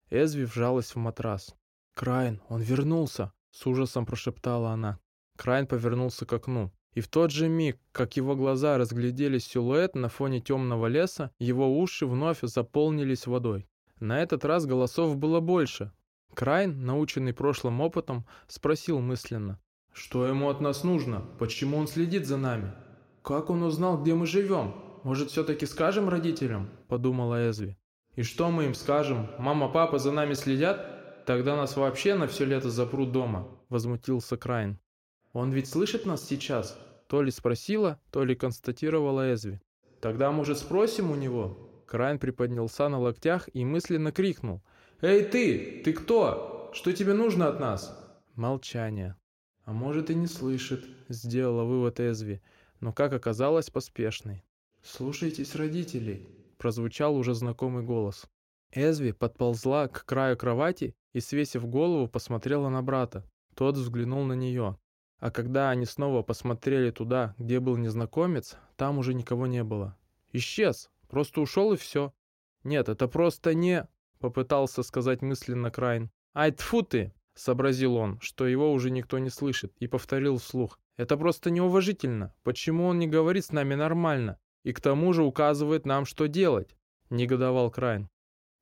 Эзви вжалась в матрас. «Крайн, он вернулся!» — с ужасом прошептала она. Крайн повернулся к окну. И в тот же миг, как его глаза разглядели силуэт на фоне темного леса, его уши вновь заполнились водой. На этот раз голосов было больше. Крайн, наученный прошлым опытом, спросил мысленно. «Что ему от нас нужно? Почему он следит за нами? Как он узнал, где мы живем? Может, все-таки скажем родителям?» – подумала Эзви. «И что мы им скажем? Мама, папа за нами следят?» тогда нас вообще на все лето запрут дома», – возмутился Крайн. «Он ведь слышит нас сейчас?» – то ли спросила, то ли констатировала Эзви. «Тогда, может, спросим у него?» Крайн приподнялся на локтях и мысленно крикнул. «Эй ты! Ты кто? Что тебе нужно от нас?» Молчание. «А может, и не слышит», – сделала вывод Эзви, но, как оказалось, поспешный. «Слушайтесь родителей», – прозвучал уже знакомый голос. Эзви подползла к краю кровати и, свесив голову, посмотрела на брата. Тот взглянул на нее. А когда они снова посмотрели туда, где был незнакомец, там уже никого не было. Исчез, просто ушел и все. Нет, это просто не... Попытался сказать мысленно Крайн. «Ай, тьфу ты!» — сообразил он, что его уже никто не слышит, и повторил вслух. «Это просто неуважительно. Почему он не говорит с нами нормально? И к тому же указывает нам, что делать?» — негодовал Крайн.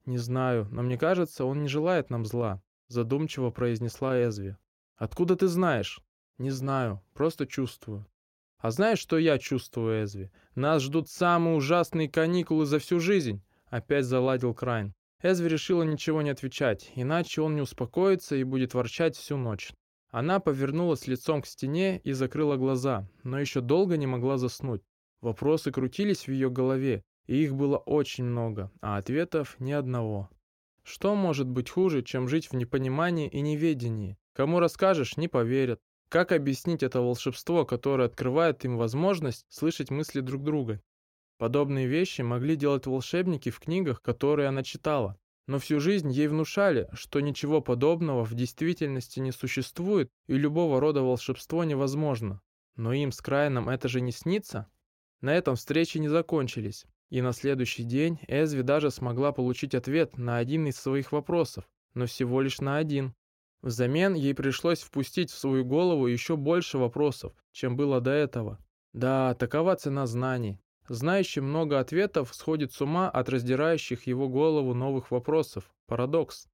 «Не знаю, но мне кажется, он не желает нам зла», — задумчиво произнесла Эзви. «Откуда ты знаешь?» «Не знаю, просто чувствую». «А знаешь, что я чувствую, Эзви? Нас ждут самые ужасные каникулы за всю жизнь!» Опять заладил Крайн. Эзви решила ничего не отвечать, иначе он не успокоится и будет ворчать всю ночь. Она повернулась лицом к стене и закрыла глаза, но еще долго не могла заснуть. Вопросы крутились в ее голове, и их было очень много, а ответов ни одного. Что может быть хуже, чем жить в непонимании и неведении? Кому расскажешь, не поверят. Как объяснить это волшебство, которое открывает им возможность слышать мысли друг друга? Подобные вещи могли делать волшебники в книгах, которые она читала. Но всю жизнь ей внушали, что ничего подобного в действительности не существует и любого рода волшебство невозможно. Но им с Крайном это же не снится? На этом встречи не закончились. И на следующий день Эзви даже смогла получить ответ на один из своих вопросов, но всего лишь на один. Взамен ей пришлось впустить в свою голову еще больше вопросов, чем было до этого. Да, такова цена знаний. Знающий много ответов сходит с ума от раздирающих его голову новых вопросов. Парадокс.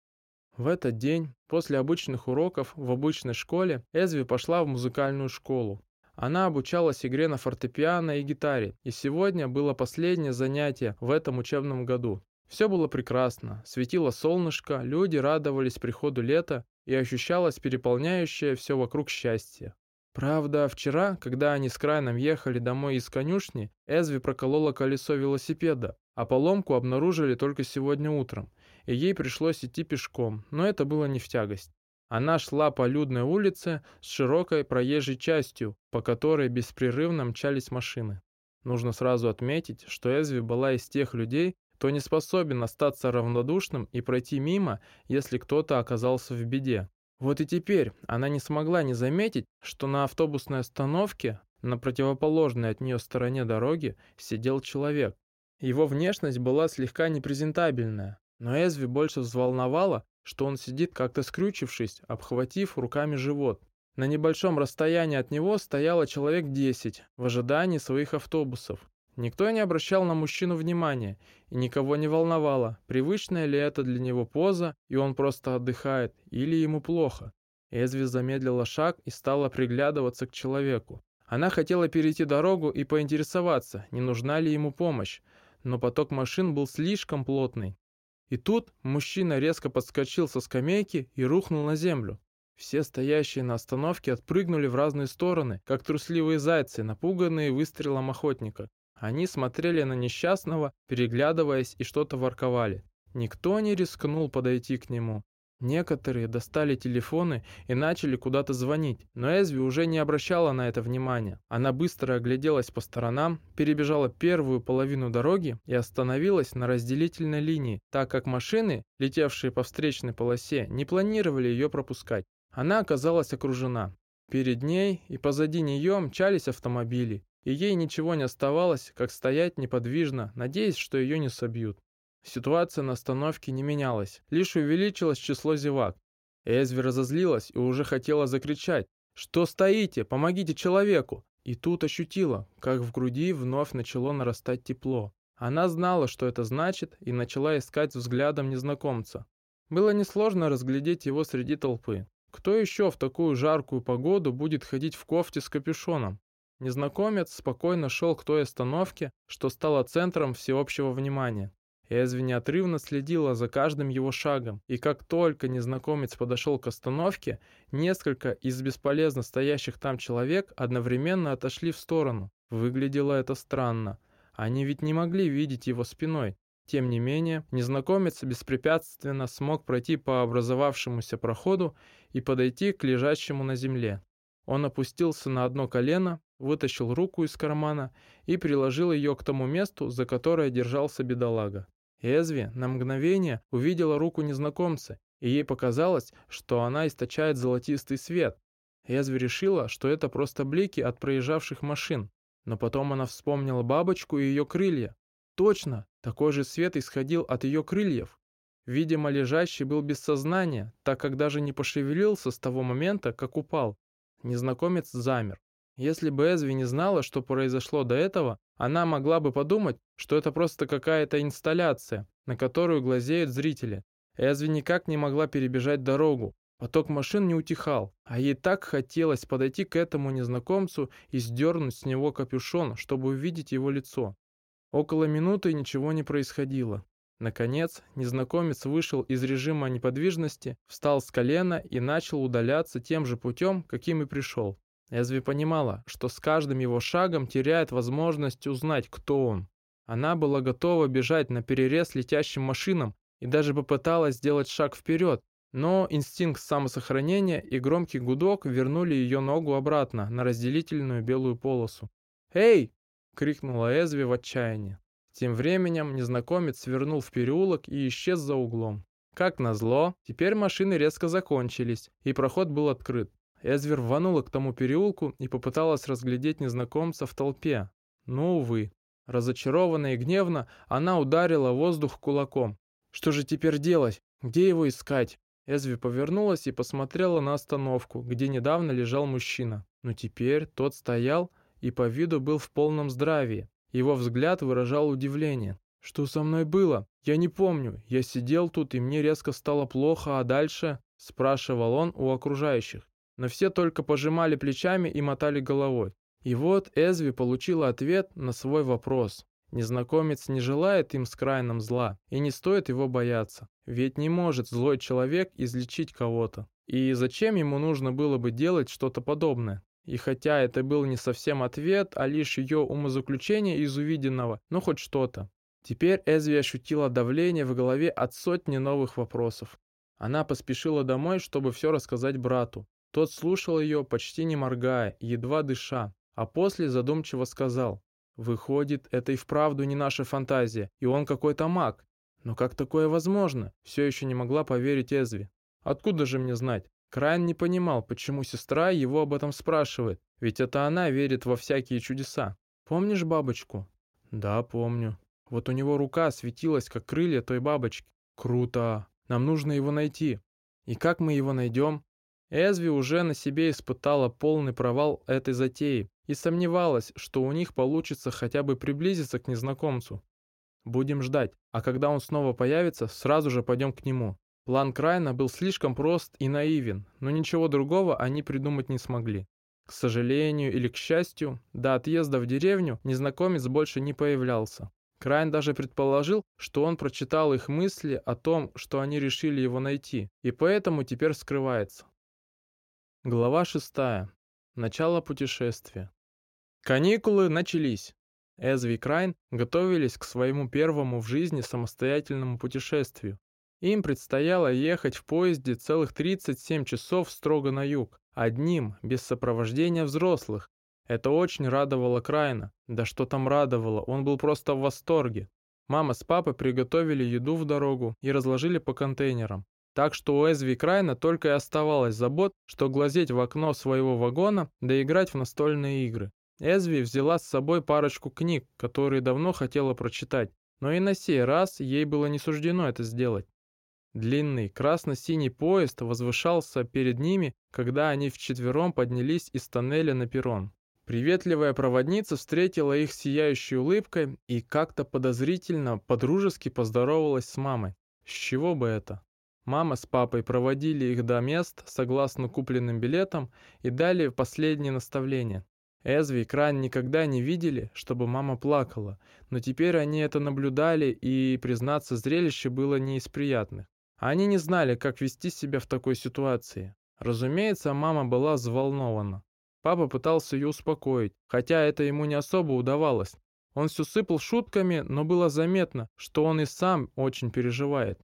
В этот день, после обычных уроков в обычной школе, Эзви пошла в музыкальную школу. Она обучалась игре на фортепиано и гитаре, и сегодня было последнее занятие в этом учебном году. Все было прекрасно, светило солнышко, люди радовались приходу лета, и ощущалось переполняющее все вокруг счастье. Правда, вчера, когда они с Крайном ехали домой из конюшни, Эзви проколола колесо велосипеда, а поломку обнаружили только сегодня утром, и ей пришлось идти пешком, но это было не в тягость. Она шла по людной улице с широкой проезжей частью, по которой беспрерывно мчались машины. Нужно сразу отметить, что Эзви была из тех людей, кто не способен остаться равнодушным и пройти мимо, если кто-то оказался в беде. Вот и теперь она не смогла не заметить, что на автобусной остановке, на противоположной от нее стороне дороги, сидел человек. Его внешность была слегка непрезентабельная, но Эзви больше взволновала, что он сидит как-то скрючившись, обхватив руками живот. На небольшом расстоянии от него стояло человек 10 в ожидании своих автобусов. Никто не обращал на мужчину внимания, и никого не волновало, привычная ли это для него поза, и он просто отдыхает, или ему плохо. Эзви замедлила шаг и стала приглядываться к человеку. Она хотела перейти дорогу и поинтересоваться, не нужна ли ему помощь, но поток машин был слишком плотный. И тут мужчина резко подскочил со скамейки и рухнул на землю. Все стоящие на остановке отпрыгнули в разные стороны, как трусливые зайцы, напуганные выстрелом охотника. Они смотрели на несчастного, переглядываясь и что-то ворковали. Никто не рискнул подойти к нему. Некоторые достали телефоны и начали куда-то звонить, но Эзви уже не обращала на это внимания. Она быстро огляделась по сторонам, перебежала первую половину дороги и остановилась на разделительной линии, так как машины, летевшие по встречной полосе, не планировали ее пропускать. Она оказалась окружена. Перед ней и позади нее мчались автомобили, и ей ничего не оставалось, как стоять неподвижно, надеясь, что ее не собьют. Ситуация на остановке не менялась, лишь увеличилось число зевак. Эзви разозлилась и уже хотела закричать «Что стоите? Помогите человеку!» И тут ощутила, как в груди вновь начало нарастать тепло. Она знала, что это значит, и начала искать взглядом незнакомца. Было несложно разглядеть его среди толпы. Кто еще в такую жаркую погоду будет ходить в кофте с капюшоном? Незнакомец спокойно шел к той остановке, что стало центром всеобщего внимания. Эзви неотрывно следила за каждым его шагом, и как только незнакомец подошел к остановке, несколько из бесполезно стоящих там человек одновременно отошли в сторону. Выглядело это странно. Они ведь не могли видеть его спиной. Тем не менее, незнакомец беспрепятственно смог пройти по образовавшемуся проходу и подойти к лежащему на земле. Он опустился на одно колено, вытащил руку из кармана и приложил ее к тому месту, за которое держался бедолага. Эзви на мгновение увидела руку незнакомца, и ей показалось, что она источает золотистый свет. Эзви решила, что это просто блики от проезжавших машин. Но потом она вспомнила бабочку и ее крылья. Точно, такой же свет исходил от ее крыльев. Видимо, лежащий был без сознания, так как даже не пошевелился с того момента, как упал. Незнакомец замер. Если бы Эзви не знала, что произошло до этого, она могла бы подумать, что это просто какая-то инсталляция, на которую глазеют зрители. Эзви никак не могла перебежать дорогу. Поток машин не утихал, а ей так хотелось подойти к этому незнакомцу и сдернуть с него капюшон, чтобы увидеть его лицо. Около минуты ничего не происходило. Наконец, незнакомец вышел из режима неподвижности, встал с колена и начал удаляться тем же путем, каким и пришел. Эзви понимала, что с каждым его шагом теряет возможность узнать, кто он. Она была готова бежать на перерез летящим машинам и даже попыталась сделать шаг вперед, но инстинкт самосохранения и громкий гудок вернули ее ногу обратно на разделительную белую полосу. «Эй!» — крикнула Эзви в отчаянии. Тем временем незнакомец свернул в переулок и исчез за углом. Как назло, теперь машины резко закончились, и проход был открыт. Эзвер рванула к тому переулку и попыталась разглядеть незнакомца в толпе. Но, увы. Разочарованно и гневно, она ударила воздух кулаком. Что же теперь делать? Где его искать? Эзви повернулась и посмотрела на остановку, где недавно лежал мужчина. Но теперь тот стоял и по виду был в полном здравии. Его взгляд выражал удивление. «Что со мной было? Я не помню. Я сидел тут, и мне резко стало плохо, а дальше...» Спрашивал он у окружающих но все только пожимали плечами и мотали головой. И вот Эзви получила ответ на свой вопрос. Незнакомец не желает им с крайном зла, и не стоит его бояться. Ведь не может злой человек излечить кого-то. И зачем ему нужно было бы делать что-то подобное? И хотя это был не совсем ответ, а лишь ее умозаключение из увиденного, но хоть что-то. Теперь Эзви ощутила давление в голове от сотни новых вопросов. Она поспешила домой, чтобы все рассказать брату. Тот слушал ее, почти не моргая, едва дыша, а после задумчиво сказал, «Выходит, это и вправду не наша фантазия, и он какой-то маг. Но как такое возможно?» Все еще не могла поверить Эзви. «Откуда же мне знать?» Крайн не понимал, почему сестра его об этом спрашивает, ведь это она верит во всякие чудеса. «Помнишь бабочку?» «Да, помню. Вот у него рука светилась, как крылья той бабочки. Круто! Нам нужно его найти. И как мы его найдем?» Эзви уже на себе испытала полный провал этой затеи и сомневалась, что у них получится хотя бы приблизиться к незнакомцу. Будем ждать, а когда он снова появится, сразу же пойдем к нему. План Крайна был слишком прост и наивен, но ничего другого они придумать не смогли. К сожалению или к счастью, до отъезда в деревню незнакомец больше не появлялся. Крайн даже предположил, что он прочитал их мысли о том, что они решили его найти, и поэтому теперь скрывается. Глава 6. Начало путешествия. Каникулы начались. Эзви и Крайн готовились к своему первому в жизни самостоятельному путешествию. Им предстояло ехать в поезде целых 37 часов строго на юг, одним, без сопровождения взрослых. Это очень радовало Крайна. Да что там радовало, он был просто в восторге. Мама с папой приготовили еду в дорогу и разложили по контейнерам. Так что у Эзви Крайна только и оставалось забот, что глазеть в окно своего вагона да играть в настольные игры. Эзви взяла с собой парочку книг, которые давно хотела прочитать, но и на сей раз ей было не суждено это сделать. Длинный красно-синий поезд возвышался перед ними, когда они вчетвером поднялись из тоннеля на перрон. Приветливая проводница встретила их сияющей улыбкой и как-то подозрительно, подружески поздоровалась с мамой. С чего бы это? Мама с папой проводили их до мест согласно купленным билетам и дали последние наставления. Эзви и Крайн никогда не видели, чтобы мама плакала, но теперь они это наблюдали, и, признаться, зрелище было не из приятных. Они не знали, как вести себя в такой ситуации. Разумеется, мама была взволнована. Папа пытался ее успокоить, хотя это ему не особо удавалось. Он все сыпал шутками, но было заметно, что он и сам очень переживает.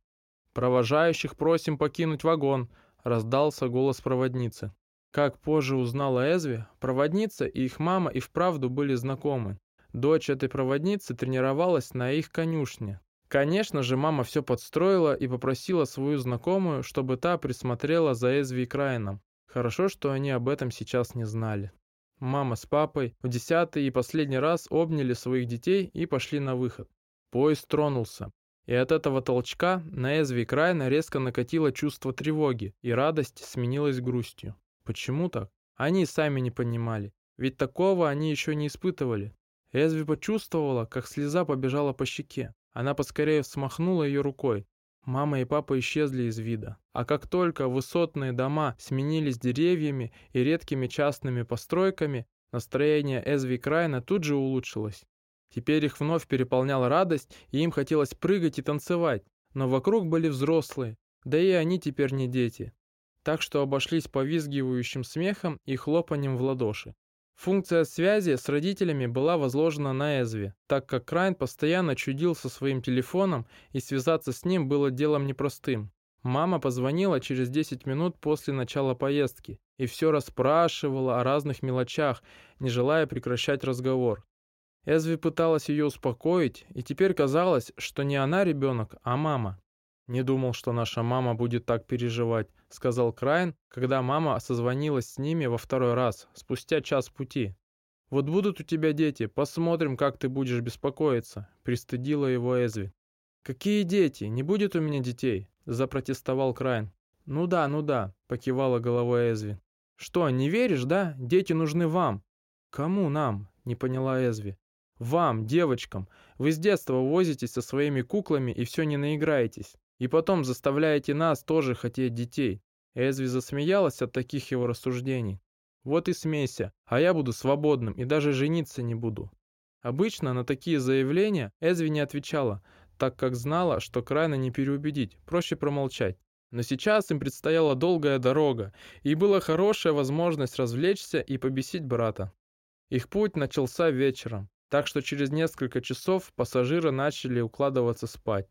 «Провожающих просим покинуть вагон», — раздался голос проводницы. Как позже узнала Эзви, проводница и их мама и вправду были знакомы. Дочь этой проводницы тренировалась на их конюшне. Конечно же, мама все подстроила и попросила свою знакомую, чтобы та присмотрела за Эзви и Крайном. Хорошо, что они об этом сейчас не знали. Мама с папой в десятый и последний раз обняли своих детей и пошли на выход. Поезд тронулся. И от этого толчка на Эзви Крайна резко накатило чувство тревоги, и радость сменилась грустью. Почему так? Они сами не понимали. Ведь такого они еще не испытывали. Эзви почувствовала, как слеза побежала по щеке. Она поскорее смахнула ее рукой. Мама и папа исчезли из вида. А как только высотные дома сменились деревьями и редкими частными постройками, настроение Эзви Крайна тут же улучшилось. Теперь их вновь переполняла радость, и им хотелось прыгать и танцевать. Но вокруг были взрослые, да и они теперь не дети так что обошлись повизгивающим смехом и хлопанием в ладоши. Функция связи с родителями была возложена на Эзви, так как Крайн постоянно чудил со своим телефоном, и связаться с ним было делом непростым. Мама позвонила через 10 минут после начала поездки и все расспрашивала о разных мелочах, не желая прекращать разговор. Эзви пыталась ее успокоить, и теперь казалось, что не она ребенок, а мама. «Не думал, что наша мама будет так переживать», — сказал Крайн, когда мама созвонилась с ними во второй раз, спустя час пути. «Вот будут у тебя дети, посмотрим, как ты будешь беспокоиться», — пристыдила его Эзви. «Какие дети? Не будет у меня детей», — запротестовал Крайн. «Ну да, ну да», — покивала головой Эзви. «Что, не веришь, да? Дети нужны вам». «Кому нам?» — не поняла Эзви. «Вам, девочкам. Вы с детства возитесь со своими куклами и все не наиграетесь. И потом заставляете нас тоже хотеть детей. Эзви засмеялась от таких его рассуждений. Вот и смейся, а я буду свободным и даже жениться не буду. Обычно на такие заявления Эзви не отвечала, так как знала, что крайне не переубедить, проще промолчать. Но сейчас им предстояла долгая дорога, и была хорошая возможность развлечься и побесить брата. Их путь начался вечером, так что через несколько часов пассажиры начали укладываться спать.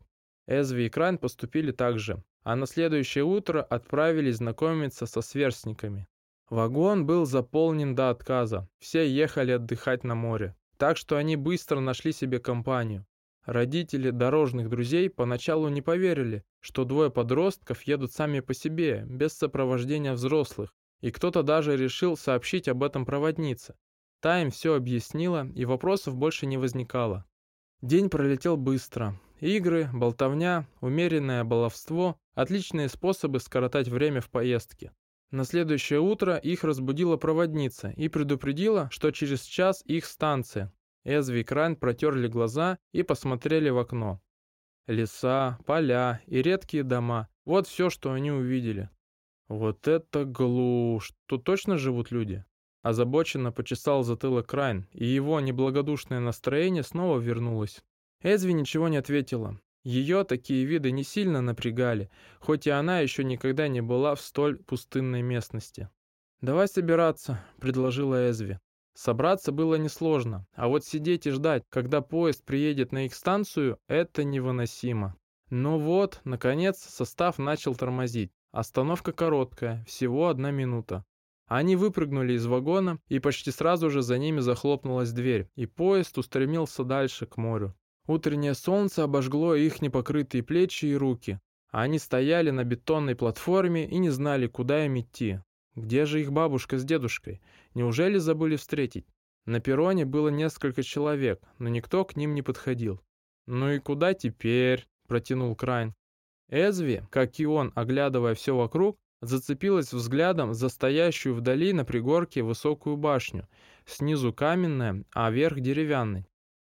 Эзви и Крайн поступили так же, а на следующее утро отправились знакомиться со сверстниками. Вагон был заполнен до отказа, все ехали отдыхать на море, так что они быстро нашли себе компанию. Родители дорожных друзей поначалу не поверили, что двое подростков едут сами по себе, без сопровождения взрослых, и кто-то даже решил сообщить об этом проводнице. Та им все объяснила, и вопросов больше не возникало. День пролетел быстро, Игры, болтовня, умеренное баловство – отличные способы скоротать время в поездке. На следующее утро их разбудила проводница и предупредила, что через час их станция. Эзви и Крайн протерли глаза и посмотрели в окно. Леса, поля и редкие дома – вот все, что они увидели. Вот это глушь! Тут точно живут люди? Озабоченно почесал затылок Крайн, и его неблагодушное настроение снова вернулось. Эзви ничего не ответила. Ее такие виды не сильно напрягали, хоть и она еще никогда не была в столь пустынной местности. «Давай собираться», — предложила Эзви. Собраться было несложно, а вот сидеть и ждать, когда поезд приедет на их станцию, это невыносимо. Но вот, наконец, состав начал тормозить. Остановка короткая, всего одна минута. Они выпрыгнули из вагона, и почти сразу же за ними захлопнулась дверь, и поезд устремился дальше к морю. Утреннее солнце обожгло их непокрытые плечи и руки. Они стояли на бетонной платформе и не знали, куда им идти. Где же их бабушка с дедушкой? Неужели забыли встретить? На перроне было несколько человек, но никто к ним не подходил. «Ну и куда теперь?» – протянул Крайн. Эзви, как и он, оглядывая все вокруг, зацепилась взглядом за стоящую вдали на пригорке высокую башню, снизу каменная, а верх деревянный.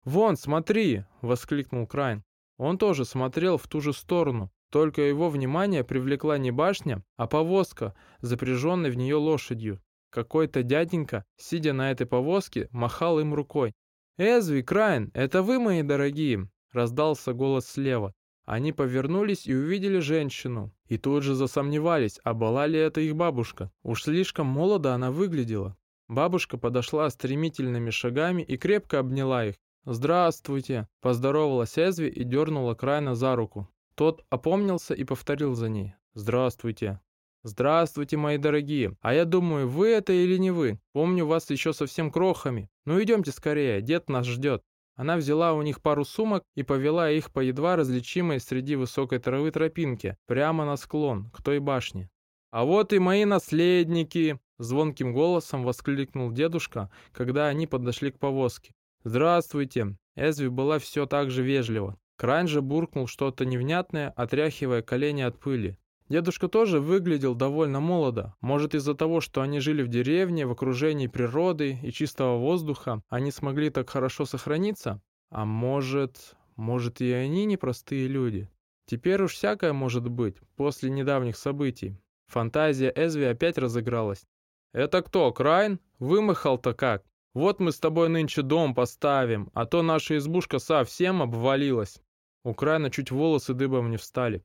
«Вон, смотри!» — воскликнул Крайн. Он тоже смотрел в ту же сторону, только его внимание привлекла не башня, а повозка, запряженная в нее лошадью. Какой-то дяденька, сидя на этой повозке, махал им рукой. «Эзви, Крайн, это вы, мои дорогие!» Раздался голос слева. Они повернулись и увидели женщину. И тут же засомневались, а была ли это их бабушка. Уж слишком молодо она выглядела. Бабушка подошла стремительными шагами и крепко обняла их. «Здравствуйте!» – поздоровалась Эзви и дернула Крайна за руку. Тот опомнился и повторил за ней. «Здравствуйте!» «Здравствуйте, мои дорогие! А я думаю, вы это или не вы? Помню вас еще совсем крохами. Ну идемте скорее, дед нас ждет». Она взяла у них пару сумок и повела их по едва различимой среди высокой травы тропинке, прямо на склон, к той башне. «А вот и мои наследники!» – звонким голосом воскликнул дедушка, когда они подошли к повозке. «Здравствуйте!» Эзви была все так же вежлива. Крайн же буркнул что-то невнятное, отряхивая колени от пыли. Дедушка тоже выглядел довольно молодо. Может, из-за того, что они жили в деревне, в окружении природы и чистого воздуха, они смогли так хорошо сохраниться? А может, может и они непростые люди? Теперь уж всякое может быть, после недавних событий. Фантазия Эзви опять разыгралась. «Это кто, Крайн? Вымахал-то как? Вот мы с тобой нынче дом поставим, а то наша избушка совсем обвалилась». У Крайна чуть волосы дыбом не встали.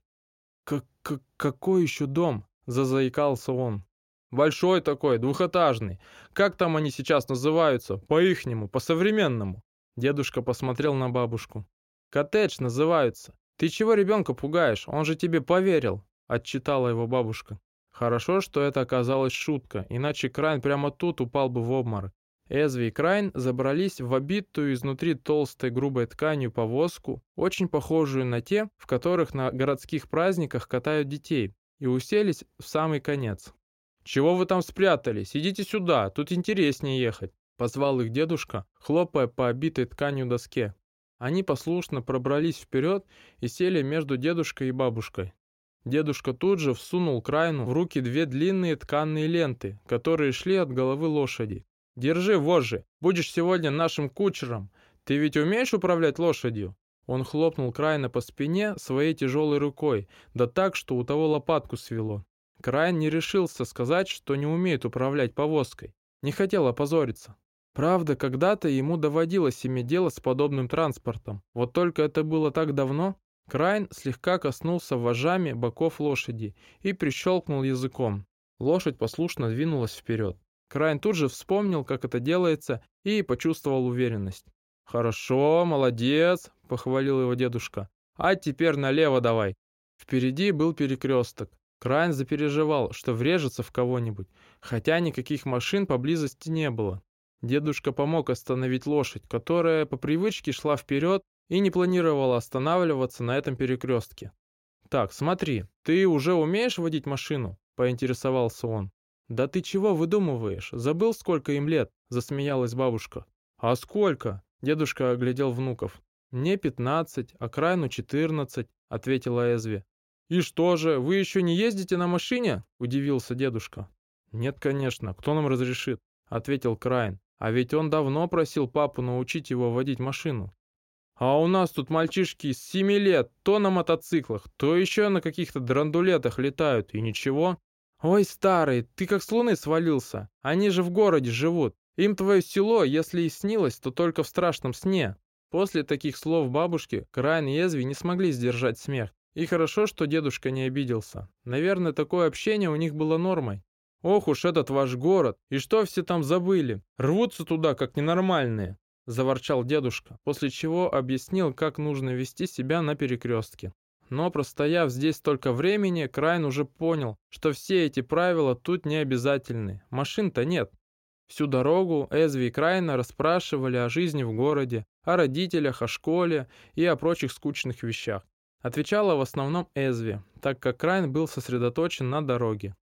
«Как -к «Какой еще дом?» – зазаикался он. «Большой такой, двухэтажный. Как там они сейчас называются? По-ихнему, по-современному?» Дедушка посмотрел на бабушку. «Коттедж называются. Ты чего ребенка пугаешь? Он же тебе поверил», – отчитала его бабушка. Хорошо, что это оказалась шутка, иначе Крайн прямо тут упал бы в обморок. Эзви и Крайн забрались в обитую изнутри толстой грубой тканью повозку, очень похожую на те, в которых на городских праздниках катают детей, и уселись в самый конец. «Чего вы там спрятались? Идите сюда, тут интереснее ехать», — позвал их дедушка, хлопая по обитой тканью доске. Они послушно пробрались вперед и сели между дедушкой и бабушкой. Дедушка тут же всунул Крайну в руки две длинные тканные ленты, которые шли от головы лошади. Держи вожжи, будешь сегодня нашим кучером. Ты ведь умеешь управлять лошадью?» Он хлопнул Крайна по спине своей тяжелой рукой, да так, что у того лопатку свело. Крайн не решился сказать, что не умеет управлять повозкой. Не хотел опозориться. Правда, когда-то ему доводилось иметь дело с подобным транспортом. Вот только это было так давно. Крайн слегка коснулся вожами боков лошади и прищелкнул языком. Лошадь послушно двинулась вперед. Крайн тут же вспомнил, как это делается, и почувствовал уверенность. «Хорошо, молодец», — похвалил его дедушка. «А теперь налево давай». Впереди был перекресток. Крайн запереживал, что врежется в кого-нибудь, хотя никаких машин поблизости не было. Дедушка помог остановить лошадь, которая по привычке шла вперед и не планировала останавливаться на этом перекрестке. «Так, смотри, ты уже умеешь водить машину?» – поинтересовался он. «Да ты чего выдумываешь? Забыл, сколько им лет?» – засмеялась бабушка. «А сколько?» – дедушка оглядел внуков. «Мне пятнадцать, а Крайну четырнадцать», – ответила Эзви. «И что же, вы еще не ездите на машине?» – удивился дедушка. «Нет, конечно, кто нам разрешит?» – ответил Крайн. «А ведь он давно просил папу научить его водить машину». «А у нас тут мальчишки с семи лет то на мотоциклах, то еще на каких-то драндулетах летают, и ничего. «Ой, старый, ты как с луны свалился. Они же в городе живут. Им твое село, если и снилось, то только в страшном сне». После таких слов бабушки Крайн и Эзви не смогли сдержать смех. И хорошо, что дедушка не обиделся. Наверное, такое общение у них было нормой. «Ох уж этот ваш город! И что все там забыли? Рвутся туда, как ненормальные!» Заворчал дедушка, после чего объяснил, как нужно вести себя на перекрестке. Но простояв здесь столько времени, Крайн уже понял, что все эти правила тут не обязательны. Машин-то нет. Всю дорогу Эзви и Крайна расспрашивали о жизни в городе, о родителях, о школе и о прочих скучных вещах. Отвечала в основном Эзви, так как Крайн был сосредоточен на дороге.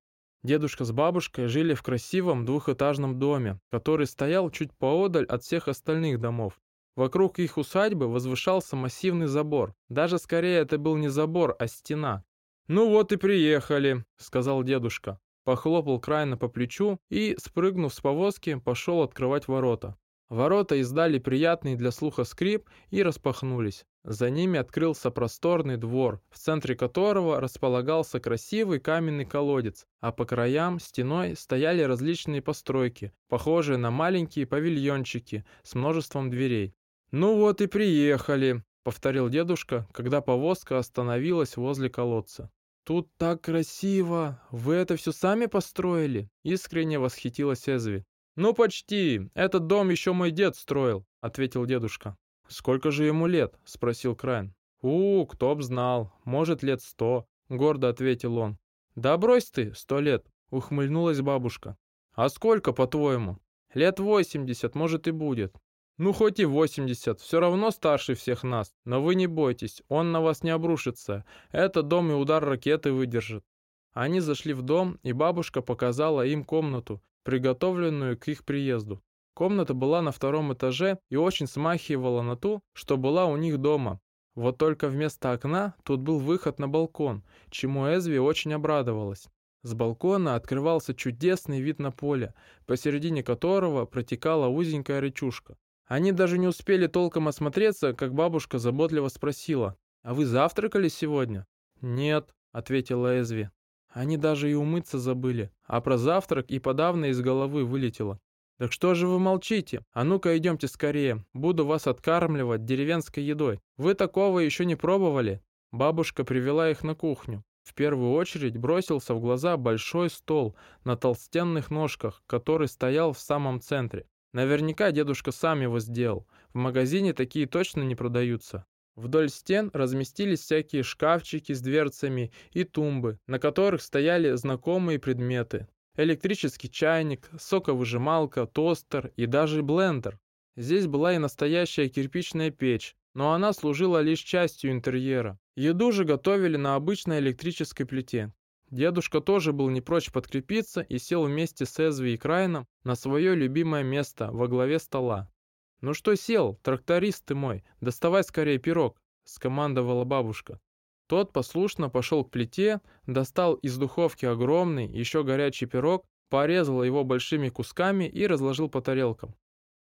Дедушка с бабушкой жили в красивом двухэтажном доме, который стоял чуть поодаль от всех остальных домов. Вокруг их усадьбы возвышался массивный забор. Даже скорее это был не забор, а стена. «Ну вот и приехали», — сказал дедушка. Похлопал Крайна по плечу и, спрыгнув с повозки, пошел открывать ворота. Ворота издали приятный для слуха скрип и распахнулись. За ними открылся просторный двор, в центре которого располагался красивый каменный колодец, а по краям стеной стояли различные постройки, похожие на маленькие павильончики с множеством дверей. «Ну вот и приехали», — повторил дедушка, когда повозка остановилась возле колодца. «Тут так красиво! Вы это все сами построили?» — искренне восхитилась Эзви. «Ну, почти. Этот дом еще мой дед строил», — ответил дедушка. «Сколько же ему лет?» — спросил Крайн. «У, кто б знал. Может, лет сто», — гордо ответил он. «Да брось ты, сто лет», — ухмыльнулась бабушка. «А сколько, по-твоему?» «Лет восемьдесят, может, и будет». «Ну, хоть и восемьдесят, все равно старше всех нас. Но вы не бойтесь, он на вас не обрушится. Этот дом и удар ракеты выдержит». Они зашли в дом, и бабушка показала им комнату, приготовленную к их приезду. Комната была на втором этаже и очень смахивала на ту, что была у них дома. Вот только вместо окна тут был выход на балкон, чему Эзви очень обрадовалась. С балкона открывался чудесный вид на поле, посередине которого протекала узенькая речушка. Они даже не успели толком осмотреться, как бабушка заботливо спросила, «А вы завтракали сегодня?» «Нет», — ответила Эзви. Они даже и умыться забыли, а про завтрак и подавно из головы вылетело. «Так что же вы молчите? А ну-ка идемте скорее, буду вас откармливать деревенской едой. Вы такого еще не пробовали?» Бабушка привела их на кухню. В первую очередь бросился в глаза большой стол на толстенных ножках, который стоял в самом центре. Наверняка дедушка сам его сделал. В магазине такие точно не продаются. Вдоль стен разместились всякие шкафчики с дверцами и тумбы, на которых стояли знакомые предметы. Электрический чайник, соковыжималка, тостер и даже блендер. Здесь была и настоящая кирпичная печь, но она служила лишь частью интерьера. Еду же готовили на обычной электрической плите. Дедушка тоже был не прочь подкрепиться и сел вместе с Эзви и Крайном на свое любимое место во главе стола. «Ну что сел, тракторист ты мой, доставай скорее пирог», — скомандовала бабушка. Тот послушно пошел к плите, достал из духовки огромный, еще горячий пирог, порезал его большими кусками и разложил по тарелкам.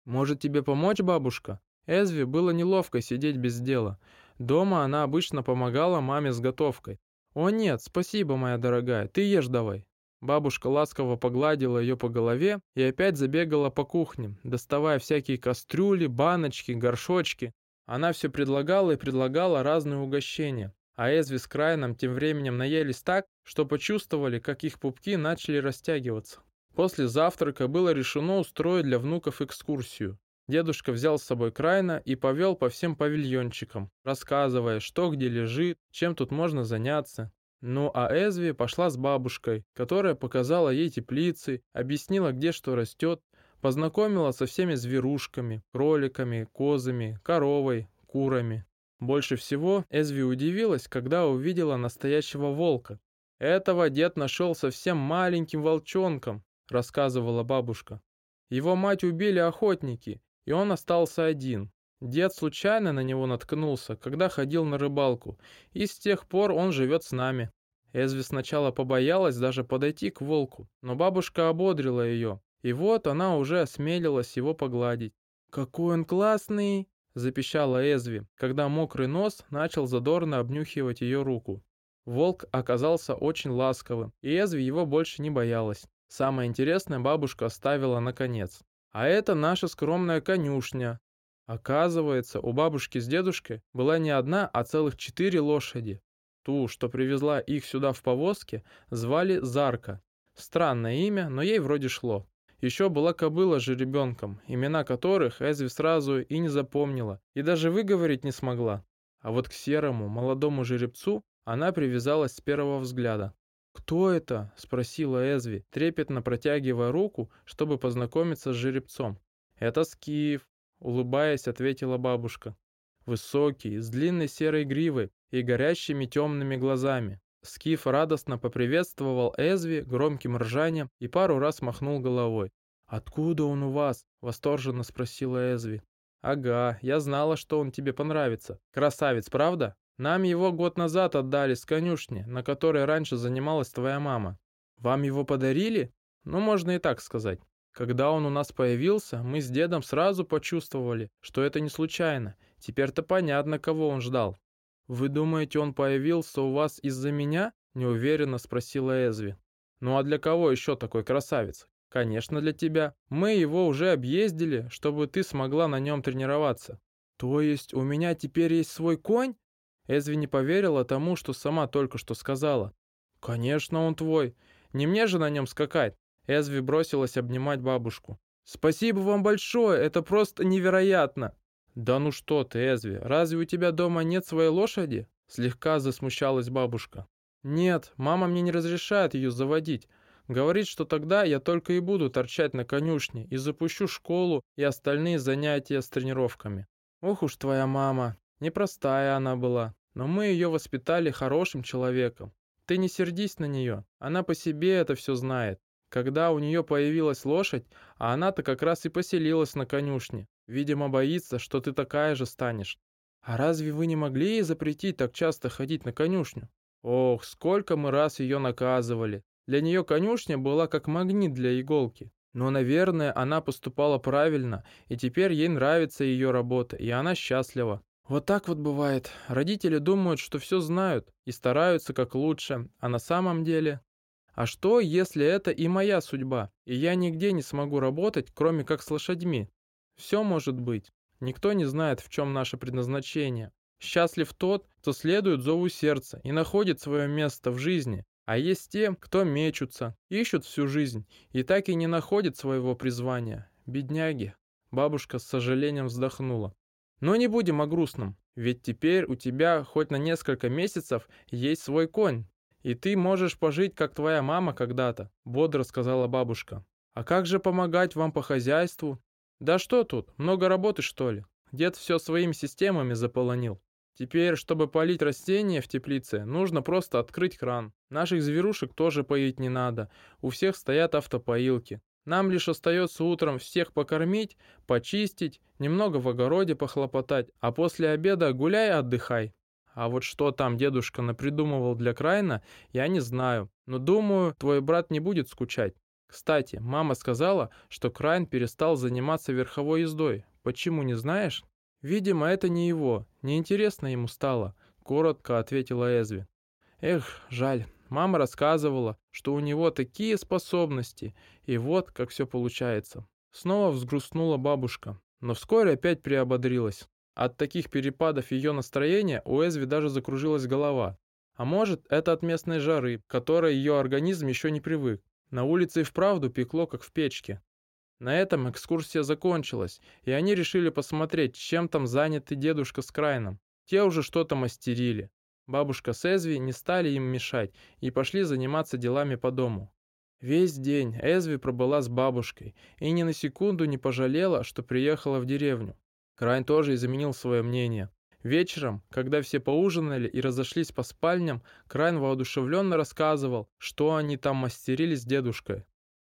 «Может тебе помочь, бабушка?» Эзви было неловко сидеть без дела. Дома она обычно помогала маме с готовкой. «О нет, спасибо, моя дорогая, ты ешь давай». Бабушка ласково погладила ее по голове и опять забегала по кухне, доставая всякие кастрюли, баночки, горшочки. Она все предлагала и предлагала разные угощения. А Эзви с Крайном тем временем наелись так, что почувствовали, как их пупки начали растягиваться. После завтрака было решено устроить для внуков экскурсию. Дедушка взял с собой Крайна и повел по всем павильончикам, рассказывая, что где лежит, чем тут можно заняться. Ну а Эзви пошла с бабушкой, которая показала ей теплицы, объяснила, где что растет, познакомила со всеми зверушками, кроликами, козами, коровой, курами. Больше всего Эзви удивилась, когда увидела настоящего волка. «Этого дед нашел совсем маленьким волчонком», — рассказывала бабушка. «Его мать убили охотники, и он остался один. Дед случайно на него наткнулся, когда ходил на рыбалку, и с тех пор он живет с нами. Эзви сначала побоялась даже подойти к волку, но бабушка ободрила ее, и вот она уже осмелилась его погладить. «Какой он классный!» – запищала Эзви, когда мокрый нос начал задорно обнюхивать ее руку. Волк оказался очень ласковым, и Эзви его больше не боялась. Самое интересное бабушка оставила наконец. «А это наша скромная конюшня, Оказывается, у бабушки с дедушкой была не одна, а целых четыре лошади. Ту, что привезла их сюда в повозке, звали Зарка. Странное имя, но ей вроде шло. Еще была кобыла с жеребенком, имена которых Эзви сразу и не запомнила, и даже выговорить не смогла. А вот к серому, молодому жеребцу она привязалась с первого взгляда. «Кто это?» – спросила Эзви, трепетно протягивая руку, чтобы познакомиться с жеребцом. «Это Скиф», улыбаясь, ответила бабушка. Высокий, с длинной серой гривой и горящими темными глазами. Скиф радостно поприветствовал Эзви громким ржанием и пару раз махнул головой. «Откуда он у вас?» – восторженно спросила Эзви. «Ага, я знала, что он тебе понравится. Красавец, правда? Нам его год назад отдали с конюшни, на которой раньше занималась твоя мама. Вам его подарили? Ну, можно и так сказать. Когда он у нас появился, мы с дедом сразу почувствовали, что это не случайно. Теперь-то понятно, кого он ждал. «Вы думаете, он появился у вас из-за меня?» – неуверенно спросила Эзви. «Ну а для кого еще такой красавец?» «Конечно, для тебя. Мы его уже объездили, чтобы ты смогла на нем тренироваться». «То есть у меня теперь есть свой конь?» Эзви не поверила тому, что сама только что сказала. «Конечно, он твой. Не мне же на нем скакать». Эзви бросилась обнимать бабушку. «Спасибо вам большое, это просто невероятно!» «Да ну что ты, Эзви, разве у тебя дома нет своей лошади?» Слегка засмущалась бабушка. «Нет, мама мне не разрешает ее заводить. Говорит, что тогда я только и буду торчать на конюшне и запущу школу и остальные занятия с тренировками. Ох уж твоя мама, непростая она была, но мы ее воспитали хорошим человеком. Ты не сердись на нее, она по себе это все знает. Когда у нее появилась лошадь, а она-то как раз и поселилась на конюшне. Видимо, боится, что ты такая же станешь. А разве вы не могли ей запретить так часто ходить на конюшню? Ох, сколько мы раз ее наказывали. Для нее конюшня была как магнит для иголки. Но, наверное, она поступала правильно, и теперь ей нравится ее работа, и она счастлива. Вот так вот бывает. Родители думают, что все знают и стараются как лучше, а на самом деле а что, если это и моя судьба, и я нигде не смогу работать, кроме как с лошадьми? Все может быть. Никто не знает, в чем наше предназначение. Счастлив тот, кто следует зову сердца и находит свое место в жизни. А есть те, кто мечутся, ищут всю жизнь и так и не находят своего призвания. Бедняги. Бабушка с сожалением вздохнула. Но не будем о грустном, ведь теперь у тебя хоть на несколько месяцев есть свой конь, «И ты можешь пожить, как твоя мама когда-то», — бодро сказала бабушка. «А как же помогать вам по хозяйству?» «Да что тут, много работы, что ли?» Дед все своими системами заполонил. Теперь, чтобы полить растения в теплице, нужно просто открыть кран. Наших зверушек тоже поить не надо, у всех стоят автопоилки. Нам лишь остается утром всех покормить, почистить, немного в огороде похлопотать, а после обеда гуляй отдыхай. А вот что там дедушка напридумывал для Крайна, я не знаю. Но думаю, твой брат не будет скучать. Кстати, мама сказала, что Крайн перестал заниматься верховой ездой. Почему, не знаешь? Видимо, это не его. Неинтересно ему стало, коротко ответила Эзви. Эх, жаль. Мама рассказывала, что у него такие способности, и вот как все получается. Снова взгрустнула бабушка, но вскоре опять приободрилась. От таких перепадов ее настроения у Эзви даже закружилась голова. А может, это от местной жары, к которой ее организм еще не привык. На улице и вправду пекло, как в печке. На этом экскурсия закончилась, и они решили посмотреть, чем там заняты дедушка с Крайном. Те уже что-то мастерили. Бабушка с Эзви не стали им мешать и пошли заниматься делами по дому. Весь день Эзви пробыла с бабушкой и ни на секунду не пожалела, что приехала в деревню. Крайн тоже изменил свое мнение. Вечером, когда все поужинали и разошлись по спальням, Крайн воодушевленно рассказывал, что они там мастерили с дедушкой.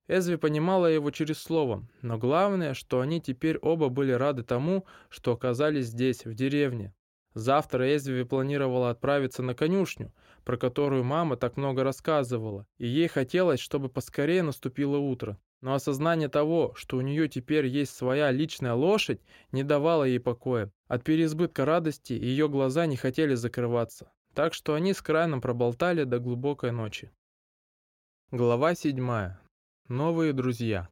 Эзви понимала его через слово, но главное, что они теперь оба были рады тому, что оказались здесь, в деревне. Завтра Эзви планировала отправиться на конюшню, про которую мама так много рассказывала, и ей хотелось, чтобы поскорее наступило утро. Но осознание того, что у нее теперь есть своя личная лошадь, не давало ей покоя. От переизбытка радости ее глаза не хотели закрываться. Так что они с Крайном проболтали до глубокой ночи. Глава 7. Новые друзья.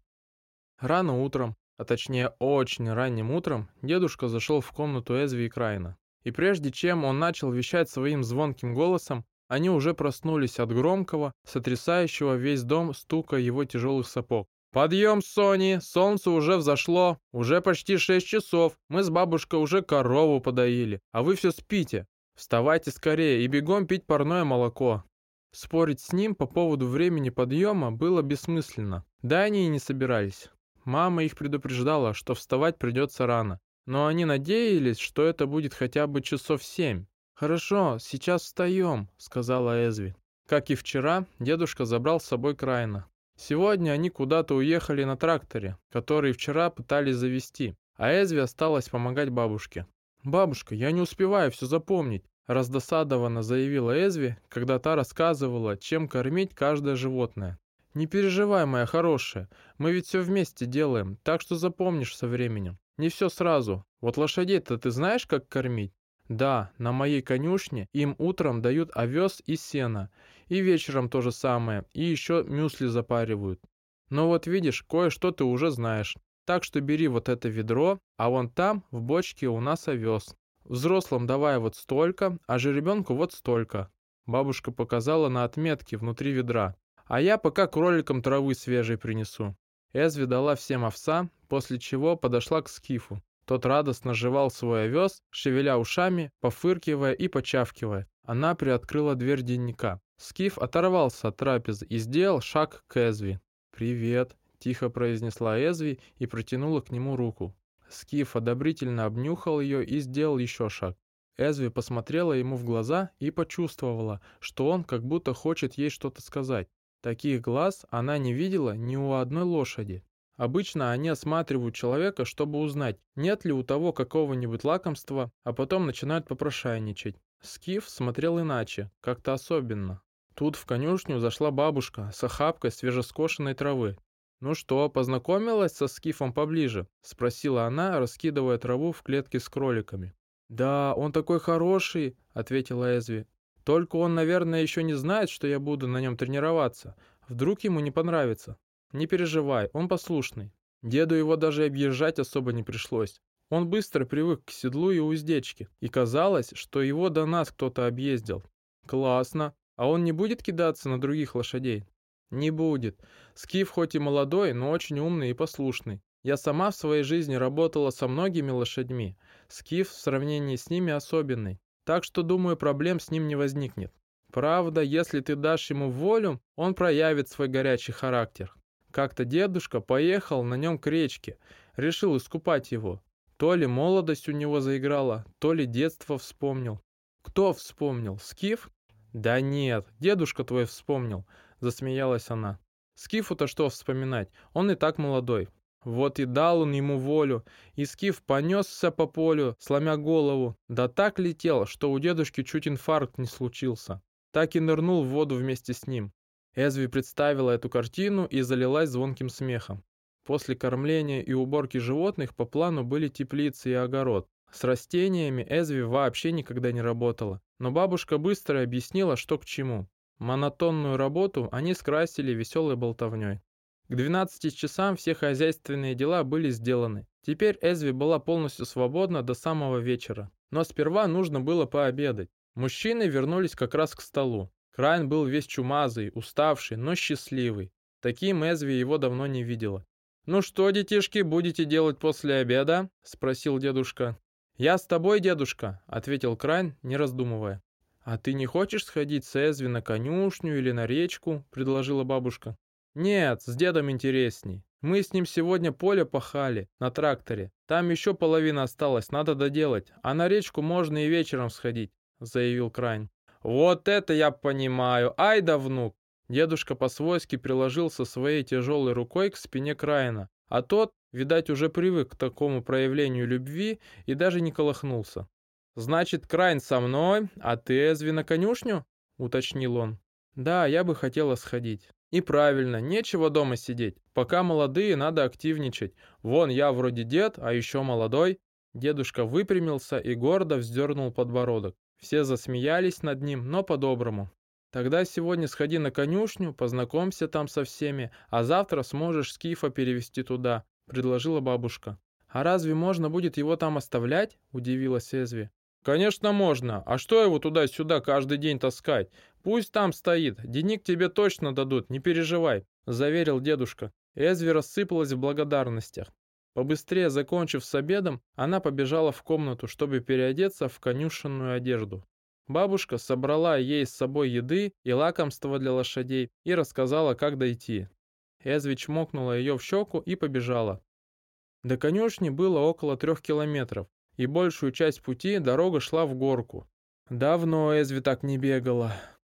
Рано утром, а точнее очень ранним утром, дедушка зашел в комнату Эзви и Крайна. И прежде чем он начал вещать своим звонким голосом, они уже проснулись от громкого, сотрясающего весь дом стука его тяжелых сапог. «Подъем, Сони! Солнце уже взошло! Уже почти шесть часов! Мы с бабушкой уже корову подоили, а вы все спите! Вставайте скорее и бегом пить парное молоко!» Спорить с ним по поводу времени подъема было бессмысленно. Да они и не собирались. Мама их предупреждала, что вставать придется рано. Но они надеялись, что это будет хотя бы часов семь. «Хорошо, сейчас встаем», — сказала Эзви. Как и вчера, дедушка забрал с собой Крайна. Сегодня они куда-то уехали на тракторе, который вчера пытались завести, а Эзви осталась помогать бабушке. «Бабушка, я не успеваю все запомнить», – раздосадованно заявила Эзви, когда та рассказывала, чем кормить каждое животное. «Не переживай, моя хорошая, мы ведь все вместе делаем, так что запомнишь со временем. Не все сразу. Вот лошадей-то ты знаешь, как кормить?» «Да, на моей конюшне им утром дают овес и сено, и вечером то же самое, и еще мюсли запаривают. Но вот видишь, кое-что ты уже знаешь. Так что бери вот это ведро, а вон там, в бочке, у нас овес. Взрослым давай вот столько, а жеребенку вот столько». Бабушка показала на отметке внутри ведра. А я пока кроликам травы свежей принесу. Эзви дала всем овса, после чего подошла к Скифу. Тот радостно жевал свой овес, шевеля ушами, пофыркивая и почавкивая. Она приоткрыла дверь денника. Скиф оторвался от трапезы и сделал шаг к Эзви. «Привет», – тихо произнесла Эзви и протянула к нему руку. Скиф одобрительно обнюхал ее и сделал еще шаг. Эзви посмотрела ему в глаза и почувствовала, что он как будто хочет ей что-то сказать. Таких глаз она не видела ни у одной лошади. Обычно они осматривают человека, чтобы узнать, нет ли у того какого-нибудь лакомства, а потом начинают попрошайничать. Скиф смотрел иначе, как-то особенно. Тут в конюшню зашла бабушка с охапкой свежескошенной травы. «Ну что, познакомилась со Скифом поближе?» – спросила она, раскидывая траву в клетке с кроликами. «Да, он такой хороший», – ответила Эзви. Только он, наверное, еще не знает, что я буду на нем тренироваться. Вдруг ему не понравится. Не переживай, он послушный. Деду его даже объезжать особо не пришлось. Он быстро привык к седлу и уздечке, и казалось, что его до нас кто-то объездил. Классно. А он не будет кидаться на других лошадей? Не будет. Скиф хоть и молодой, но очень умный и послушный. Я сама в своей жизни работала со многими лошадьми. Скиф в сравнении с ними особенный. Так что, думаю, проблем с ним не возникнет. Правда, если ты дашь ему волю, он проявит свой горячий характер. Как-то дедушка поехал на нем к речке, решил искупать его. То ли молодость у него заиграла, то ли детство вспомнил. Кто вспомнил? Скиф? Да нет, дедушка твой вспомнил, засмеялась она. Скифу-то что вспоминать? Он и так молодой. Вот и дал он ему волю, и Скиф понесся по полю, сломя голову, да так летел, что у дедушки чуть инфаркт не случился. Так и нырнул в воду вместе с ним. Эзви представила эту картину и залилась звонким смехом. После кормления и уборки животных по плану были теплицы и огород. С растениями Эзви вообще никогда не работала, но бабушка быстро объяснила, что к чему. Монотонную работу они скрасили веселой болтовней. К 12 часам все хозяйственные дела были сделаны. Теперь Эзви была полностью свободна до самого вечера. Но сперва нужно было пообедать. Мужчины вернулись как раз к столу. Крайн был весь чумазый, уставший, но счастливый. Таким Эзви его давно не видела. «Ну что, детишки, будете делать после обеда?» – спросил дедушка. «Я с тобой, дедушка», – ответил Крайн, не раздумывая. «А ты не хочешь сходить с Эзви на конюшню или на речку?» – предложила бабушка. «Нет, с дедом интересней. Мы с ним сегодня поле пахали на тракторе. Там еще половина осталась, надо доделать. А на речку можно и вечером сходить», — заявил Крайн. «Вот это я понимаю! Ай да внук!» Дедушка по-свойски приложился своей тяжелой рукой к спине Крайна, а тот, видать, уже привык к такому проявлению любви и даже не колыхнулся. «Значит, Крайн со мной, а ты, Эзви, на конюшню?» — уточнил он. «Да, я бы хотела сходить». И правильно, нечего дома сидеть. Пока молодые, надо активничать. Вон я вроде дед, а еще молодой. Дедушка выпрямился и гордо вздернул подбородок. Все засмеялись над ним, но по-доброму. Тогда сегодня сходи на конюшню, познакомься там со всеми, а завтра сможешь Скифа перевести туда, предложила бабушка. А разве можно будет его там оставлять? удивилась Эзви. «Конечно можно. А что его туда-сюда каждый день таскать? Пусть там стоит. Денег тебе точно дадут, не переживай», — заверил дедушка. Эзви рассыпалась в благодарностях. Побыстрее закончив с обедом, она побежала в комнату, чтобы переодеться в конюшенную одежду. Бабушка собрала ей с собой еды и лакомства для лошадей и рассказала, как дойти. Эзви чмокнула ее в щеку и побежала. До конюшни было около трех километров и большую часть пути дорога шла в горку. Давно Эзви так не бегала.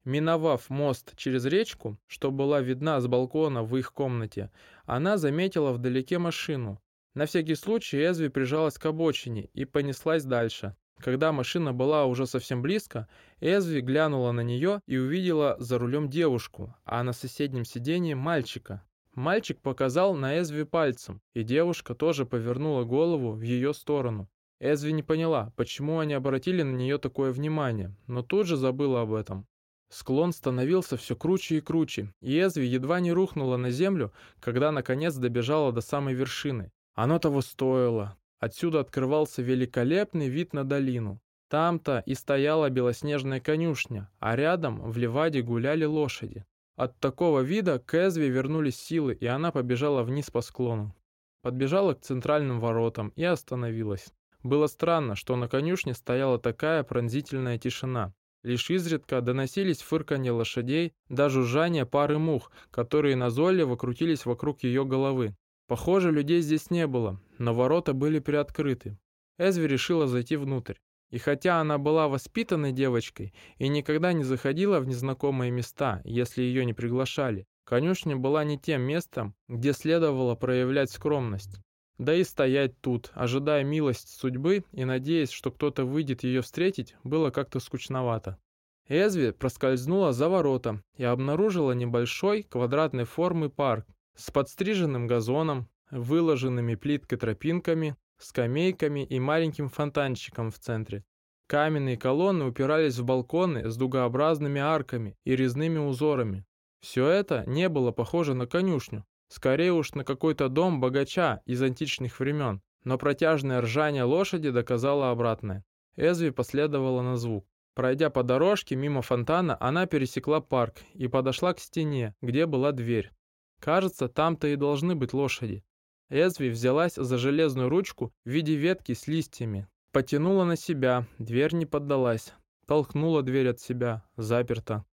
Миновав мост через речку, что была видна с балкона в их комнате, она заметила вдалеке машину. На всякий случай Эзви прижалась к обочине и понеслась дальше. Когда машина была уже совсем близко, Эзви глянула на нее и увидела за рулем девушку, а на соседнем сиденье мальчика. Мальчик показал на Эзви пальцем, и девушка тоже повернула голову в ее сторону. Эзви не поняла, почему они обратили на нее такое внимание, но тут же забыла об этом. Склон становился все круче и круче, и Эзви едва не рухнула на землю, когда наконец добежала до самой вершины. Оно того стоило. Отсюда открывался великолепный вид на долину. Там-то и стояла белоснежная конюшня, а рядом в леваде гуляли лошади. От такого вида к Эзви вернулись силы, и она побежала вниз по склону. Подбежала к центральным воротам и остановилась. Было странно, что на конюшне стояла такая пронзительная тишина. Лишь изредка доносились фырканье лошадей да жужжание пары мух, которые назойливо крутились вокруг ее головы. Похоже, людей здесь не было, но ворота были приоткрыты. Эзви решила зайти внутрь. И хотя она была воспитанной девочкой и никогда не заходила в незнакомые места, если ее не приглашали, конюшня была не тем местом, где следовало проявлять скромность. Да и стоять тут, ожидая милость судьбы и надеясь, что кто-то выйдет ее встретить, было как-то скучновато. Эзви проскользнула за ворота и обнаружила небольшой квадратной формы парк с подстриженным газоном, выложенными плиткой тропинками, скамейками и маленьким фонтанчиком в центре. Каменные колонны упирались в балконы с дугообразными арками и резными узорами. Все это не было похоже на конюшню, Скорее уж на какой-то дом богача из античных времен, но протяжное ржание лошади доказало обратное. Эзви последовала на звук. Пройдя по дорожке мимо фонтана, она пересекла парк и подошла к стене, где была дверь. Кажется, там-то и должны быть лошади. Эзви взялась за железную ручку в виде ветки с листьями. Потянула на себя, дверь не поддалась. Толкнула дверь от себя, заперта.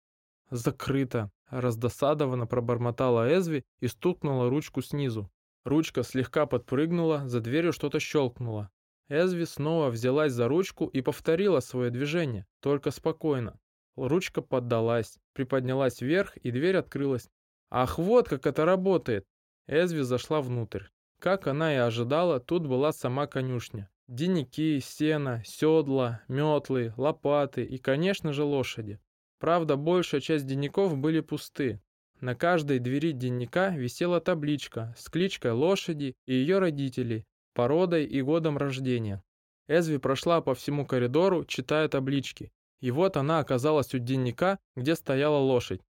Закрыто. Раздосадованно пробормотала Эзви и стукнула ручку снизу. Ручка слегка подпрыгнула, за дверью что-то щелкнуло. Эзви снова взялась за ручку и повторила свое движение, только спокойно. Ручка поддалась, приподнялась вверх, и дверь открылась. Ах, вот как это работает! Эзви зашла внутрь. Как она и ожидала, тут была сама конюшня. Денники, сено, седла, метлы, лопаты и, конечно же, лошади. Правда, большая часть денников были пусты. На каждой двери денника висела табличка с кличкой лошади и ее родителей, породой и годом рождения. Эзви прошла по всему коридору, читая таблички. И вот она оказалась у денника, где стояла лошадь.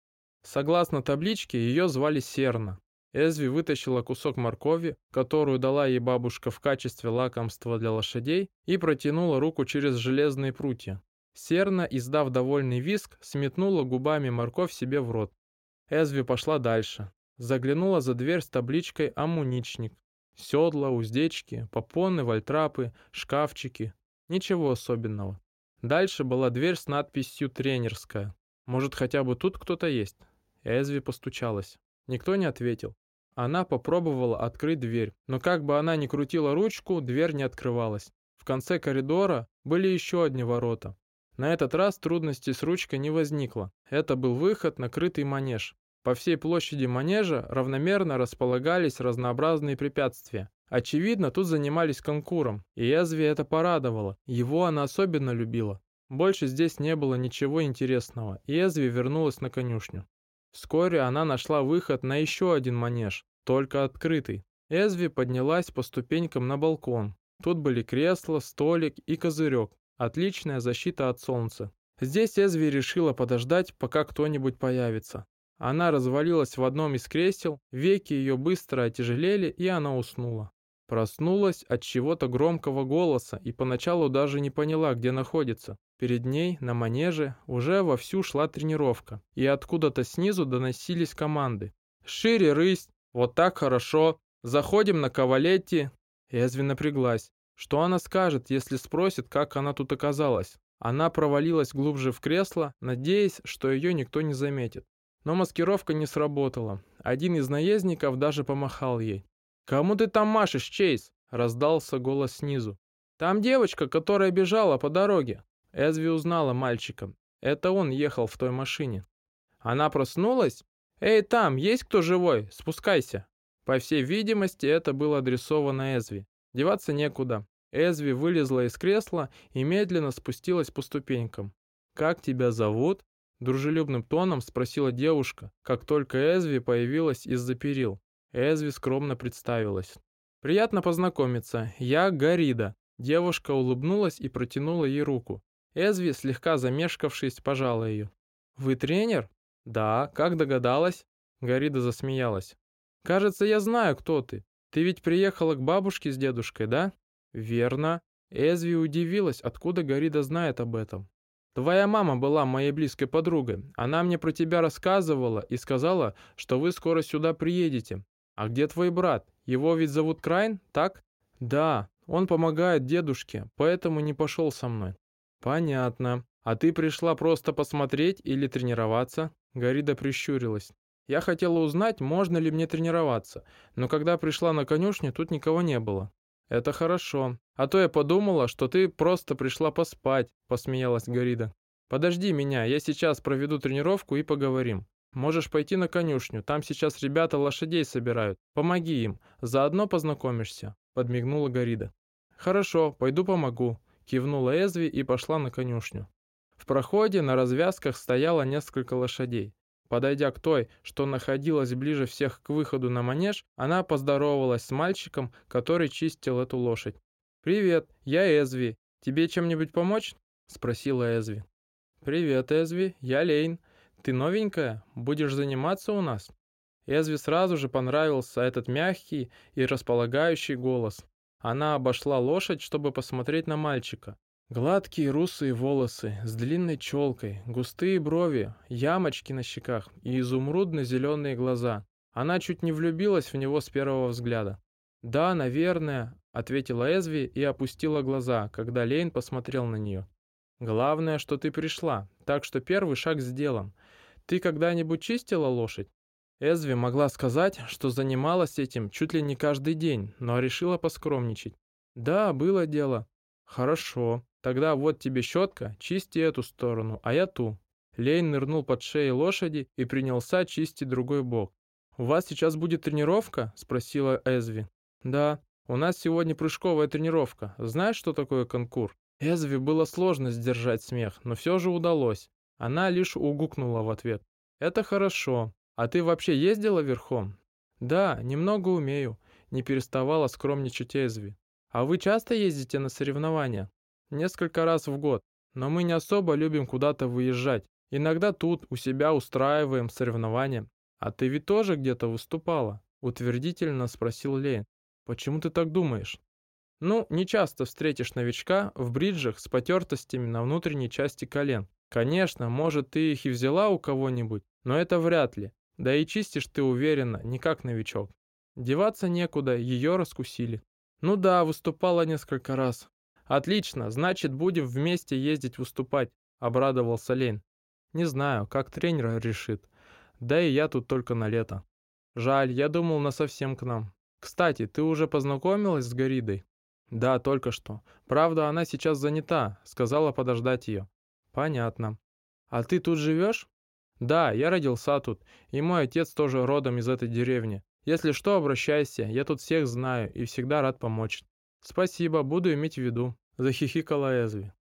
Согласно табличке, ее звали Серна. Эзви вытащила кусок моркови, которую дала ей бабушка в качестве лакомства для лошадей, и протянула руку через железные прутья. Серна, издав довольный виск, сметнула губами морковь себе в рот. Эзви пошла дальше. Заглянула за дверь с табличкой «Амуничник». Седла, уздечки, попоны, вальтрапы, шкафчики. Ничего особенного. Дальше была дверь с надписью «Тренерская». Может, хотя бы тут кто-то есть? Эзви постучалась. Никто не ответил. Она попробовала открыть дверь, но как бы она ни крутила ручку, дверь не открывалась. В конце коридора были еще одни ворота. На этот раз трудностей с ручкой не возникло. Это был выход на крытый манеж. По всей площади манежа равномерно располагались разнообразные препятствия. Очевидно, тут занимались конкуром, и Эзви это порадовало. Его она особенно любила. Больше здесь не было ничего интересного, и Эзви вернулась на конюшню. Вскоре она нашла выход на еще один манеж, только открытый. Эзви поднялась по ступенькам на балкон. Тут были кресло, столик и козырек. Отличная защита от солнца. Здесь Эзви решила подождать, пока кто-нибудь появится. Она развалилась в одном из кресел, веки ее быстро отяжелели, и она уснула. Проснулась от чего-то громкого голоса и поначалу даже не поняла, где находится. Перед ней, на манеже, уже вовсю шла тренировка, и откуда-то снизу доносились команды. «Шире рысь! Вот так хорошо! Заходим на кавалетти!» Эзви напряглась. Что она скажет, если спросит, как она тут оказалась? Она провалилась глубже в кресло, надеясь, что ее никто не заметит. Но маскировка не сработала. Один из наездников даже помахал ей. «Кому ты там машешь, Чейз?» – раздался голос снизу. «Там девочка, которая бежала по дороге». Эзви узнала мальчика. Это он ехал в той машине. Она проснулась? «Эй, там, есть кто живой? Спускайся!» По всей видимости, это было адресовано Эзви. Деваться некуда. Эзви вылезла из кресла и медленно спустилась по ступенькам. «Как тебя зовут?» Дружелюбным тоном спросила девушка, как только Эзви появилась из-за перил. Эзви скромно представилась. «Приятно познакомиться. Я Гарида». Девушка улыбнулась и протянула ей руку. Эзви, слегка замешкавшись, пожала ее. «Вы тренер?» «Да. Как догадалась?» Гарида засмеялась. «Кажется, я знаю, кто ты. Ты ведь приехала к бабушке с дедушкой, да?» «Верно». Эзви удивилась, откуда Гарида знает об этом. Твоя мама была моей близкой подругой. Она мне про тебя рассказывала и сказала, что вы скоро сюда приедете. А где твой брат? Его ведь зовут Крайн, так? Да, он помогает дедушке, поэтому не пошел со мной. Понятно. А ты пришла просто посмотреть или тренироваться? Горида прищурилась. Я хотела узнать, можно ли мне тренироваться, но когда пришла на конюшню, тут никого не было. «Это хорошо. А то я подумала, что ты просто пришла поспать», – посмеялась Горида. «Подожди меня, я сейчас проведу тренировку и поговорим. Можешь пойти на конюшню, там сейчас ребята лошадей собирают. Помоги им, заодно познакомишься», – подмигнула Горида. «Хорошо, пойду помогу», – кивнула Эзви и пошла на конюшню. В проходе на развязках стояло несколько лошадей. Подойдя к той, что находилась ближе всех к выходу на манеж, она поздоровалась с мальчиком, который чистил эту лошадь. «Привет, я Эзви. Тебе чем-нибудь помочь?» – спросила Эзви. «Привет, Эзви, я Лейн. Ты новенькая? Будешь заниматься у нас?» Эзви сразу же понравился этот мягкий и располагающий голос. Она обошла лошадь, чтобы посмотреть на мальчика. Гладкие русые волосы с длинной челкой, густые брови, ямочки на щеках и изумрудно-зеленые глаза. Она чуть не влюбилась в него с первого взгляда. «Да, наверное», — ответила Эзви и опустила глаза, когда Лейн посмотрел на нее. «Главное, что ты пришла, так что первый шаг сделан. Ты когда-нибудь чистила лошадь?» Эзви могла сказать, что занималась этим чуть ли не каждый день, но решила поскромничать. «Да, было дело». «Хорошо. Тогда вот тебе щетка, чисти эту сторону, а я ту». Лейн нырнул под шеей лошади и принялся чистить другой бок. «У вас сейчас будет тренировка?» – спросила Эзви. «Да, у нас сегодня прыжковая тренировка. Знаешь, что такое конкур?» Эзви было сложно сдержать смех, но все же удалось. Она лишь угукнула в ответ. «Это хорошо. А ты вообще ездила верхом?» «Да, немного умею», – не переставала скромничать Эзви. «А вы часто ездите на соревнования?» Несколько раз в год. Но мы не особо любим куда-то выезжать. Иногда тут, у себя устраиваем соревнования. А ты ведь тоже где-то выступала? Утвердительно спросил Лейн. Почему ты так думаешь? Ну, не часто встретишь новичка в бриджах с потертостями на внутренней части колен. Конечно, может, ты их и взяла у кого-нибудь, но это вряд ли. Да и чистишь ты уверенно, не как новичок. Деваться некуда, ее раскусили. Ну да, выступала несколько раз. «Отлично, значит, будем вместе ездить выступать», — обрадовался Лейн. «Не знаю, как тренер решит. Да и я тут только на лето. Жаль, я думал на совсем к нам. Кстати, ты уже познакомилась с Горидой?» «Да, только что. Правда, она сейчас занята, сказала подождать ее». «Понятно. А ты тут живешь?» «Да, я родился тут, и мой отец тоже родом из этой деревни. Если что, обращайся, я тут всех знаю и всегда рад помочь». «Спасибо, буду иметь в виду», – захихикала Эзви.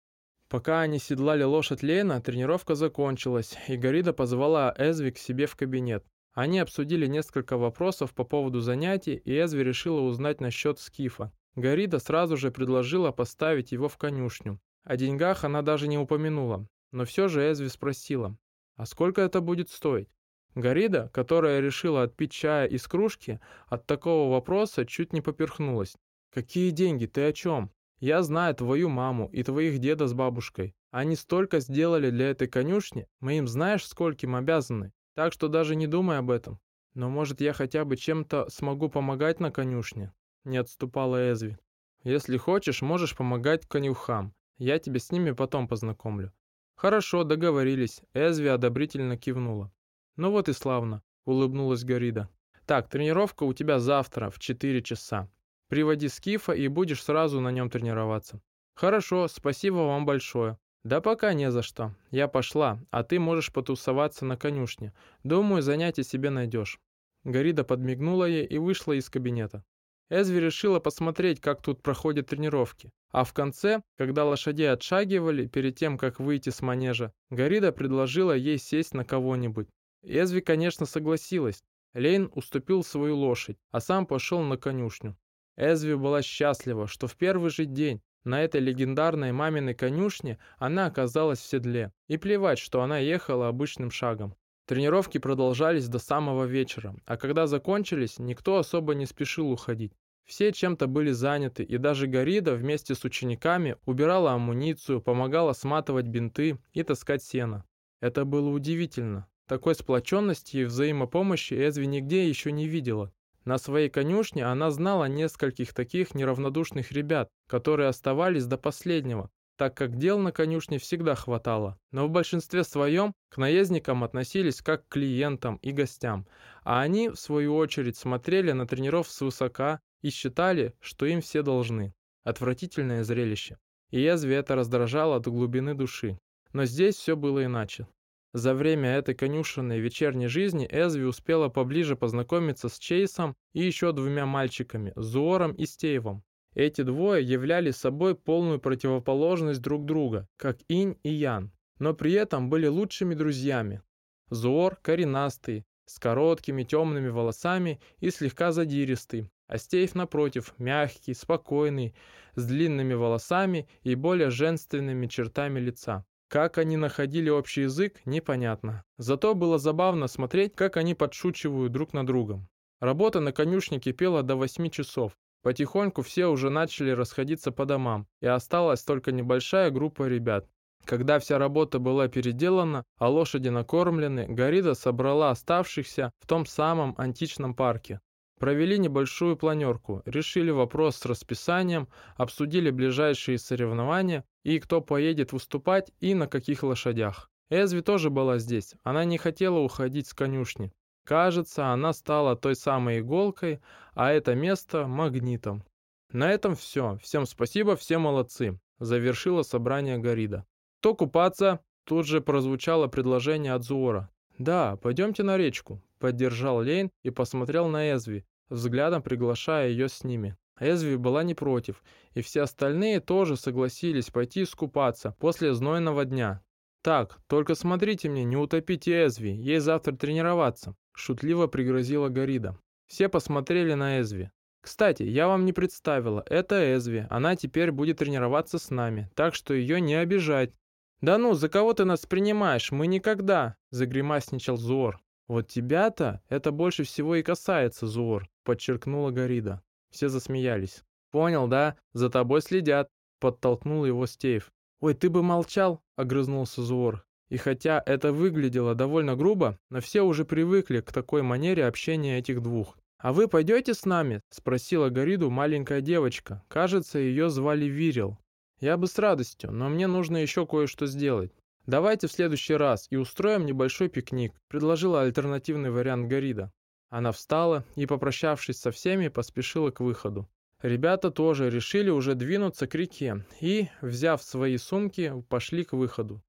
Пока они седлали лошадь Лейна, тренировка закончилась, и Горида позвала Эзви к себе в кабинет. Они обсудили несколько вопросов по поводу занятий, и Эзви решила узнать насчет Скифа. Горида сразу же предложила поставить его в конюшню. О деньгах она даже не упомянула, но все же Эзви спросила, а сколько это будет стоить? Горида, которая решила отпить чая из кружки, от такого вопроса чуть не поперхнулась. «Какие деньги? Ты о чем? Я знаю твою маму и твоих деда с бабушкой. Они столько сделали для этой конюшни, мы им знаешь, скольким обязаны. Так что даже не думай об этом. Но может я хотя бы чем-то смогу помогать на конюшне?» Не отступала Эзви. «Если хочешь, можешь помогать конюхам. Я тебя с ними потом познакомлю». «Хорошо, договорились». Эзви одобрительно кивнула. «Ну вот и славно», — улыбнулась Горида. «Так, тренировка у тебя завтра в 4 часа. Приводи Скифа и будешь сразу на нем тренироваться. Хорошо, спасибо вам большое. Да пока не за что. Я пошла, а ты можешь потусоваться на конюшне. Думаю, занятие себе найдешь. Горида подмигнула ей и вышла из кабинета. Эзви решила посмотреть, как тут проходят тренировки. А в конце, когда лошади отшагивали перед тем, как выйти с манежа, Горида предложила ей сесть на кого-нибудь. Эзви, конечно, согласилась. Лейн уступил свою лошадь, а сам пошел на конюшню. Эзви была счастлива, что в первый же день на этой легендарной маминой конюшне она оказалась в седле. И плевать, что она ехала обычным шагом. Тренировки продолжались до самого вечера, а когда закончились, никто особо не спешил уходить. Все чем-то были заняты, и даже Горида вместе с учениками убирала амуницию, помогала сматывать бинты и таскать сено. Это было удивительно. Такой сплоченности и взаимопомощи Эзви нигде еще не видела. На своей конюшне она знала нескольких таких неравнодушных ребят, которые оставались до последнего, так как дел на конюшне всегда хватало. Но в большинстве своем к наездникам относились как к клиентам и гостям, а они, в свою очередь, смотрели на тренеров свысока и считали, что им все должны. Отвратительное зрелище. И язве это раздражало до глубины души. Но здесь все было иначе. За время этой конюшенной вечерней жизни Эзви успела поближе познакомиться с Чейсом и еще двумя мальчиками, Зуором и Стейвом. Эти двое являли собой полную противоположность друг друга, как инь и ян, но при этом были лучшими друзьями. Зуор коренастый, с короткими темными волосами и слегка задиристый, а Стейв, напротив, мягкий, спокойный, с длинными волосами и более женственными чертами лица. Как они находили общий язык, непонятно. Зато было забавно смотреть, как они подшучивают друг над другом. Работа на конюшне кипела до 8 часов. Потихоньку все уже начали расходиться по домам, и осталась только небольшая группа ребят. Когда вся работа была переделана, а лошади накормлены, Горида собрала оставшихся в том самом античном парке. Провели небольшую планерку, решили вопрос с расписанием, обсудили ближайшие соревнования и кто поедет выступать и на каких лошадях. Эзви тоже была здесь, она не хотела уходить с конюшни. Кажется, она стала той самой иголкой, а это место – магнитом. На этом все. Всем спасибо, все молодцы. Завершила собрание Горида. То купаться? Тут же прозвучало предложение от Зуора. Да, пойдемте на речку. Поддержал Лейн и посмотрел на Эзви, взглядом приглашая ее с ними. Эзви была не против, и все остальные тоже согласились пойти искупаться после знойного дня. «Так, только смотрите мне, не утопите Эзви, ей завтра тренироваться», – шутливо пригрозила Горида. Все посмотрели на Эзви. «Кстати, я вам не представила, это Эзви, она теперь будет тренироваться с нами, так что ее не обижать». «Да ну, за кого ты нас принимаешь? Мы никогда!» – загримасничал Зуор. «Вот тебя-то это больше всего и касается, Зуор», — подчеркнула Горида. Все засмеялись. «Понял, да? За тобой следят», — подтолкнул его Стейв. «Ой, ты бы молчал», — огрызнулся Зуор. И хотя это выглядело довольно грубо, но все уже привыкли к такой манере общения этих двух. «А вы пойдете с нами?» – спросила Гориду маленькая девочка. Кажется, ее звали Вирил. «Я бы с радостью, но мне нужно еще кое-что сделать». «Давайте в следующий раз и устроим небольшой пикник», – предложила альтернативный вариант Горида. Она встала и, попрощавшись со всеми, поспешила к выходу. Ребята тоже решили уже двинуться к реке и, взяв свои сумки, пошли к выходу.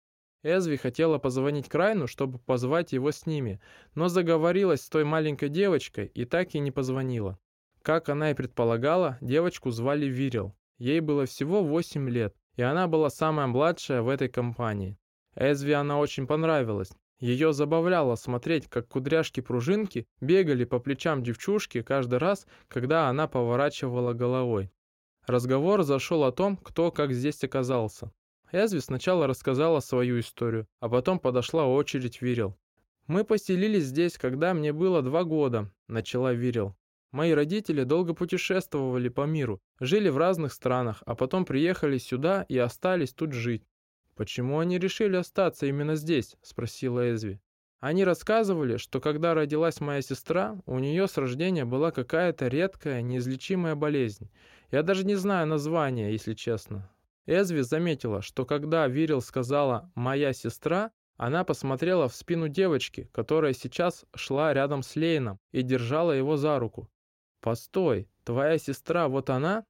Эзви хотела позвонить Крайну, чтобы позвать его с ними, но заговорилась с той маленькой девочкой и так и не позвонила. Как она и предполагала, девочку звали Вирил. Ей было всего 8 лет, и она была самая младшая в этой компании. Эзви она очень понравилась. Ее забавляло смотреть, как кудряшки-пружинки бегали по плечам девчушки каждый раз, когда она поворачивала головой. Разговор зашел о том, кто как здесь оказался. Эзви сначала рассказала свою историю, а потом подошла очередь Вирил. «Мы поселились здесь, когда мне было два года», – начала Вирил. «Мои родители долго путешествовали по миру, жили в разных странах, а потом приехали сюда и остались тут жить. «Почему они решили остаться именно здесь?» – спросила Эзви. Они рассказывали, что когда родилась моя сестра, у нее с рождения была какая-то редкая, неизлечимая болезнь. Я даже не знаю названия, если честно. Эзви заметила, что когда Вирил сказала «моя сестра», она посмотрела в спину девочки, которая сейчас шла рядом с Лейном и держала его за руку. «Постой, твоя сестра, вот она?»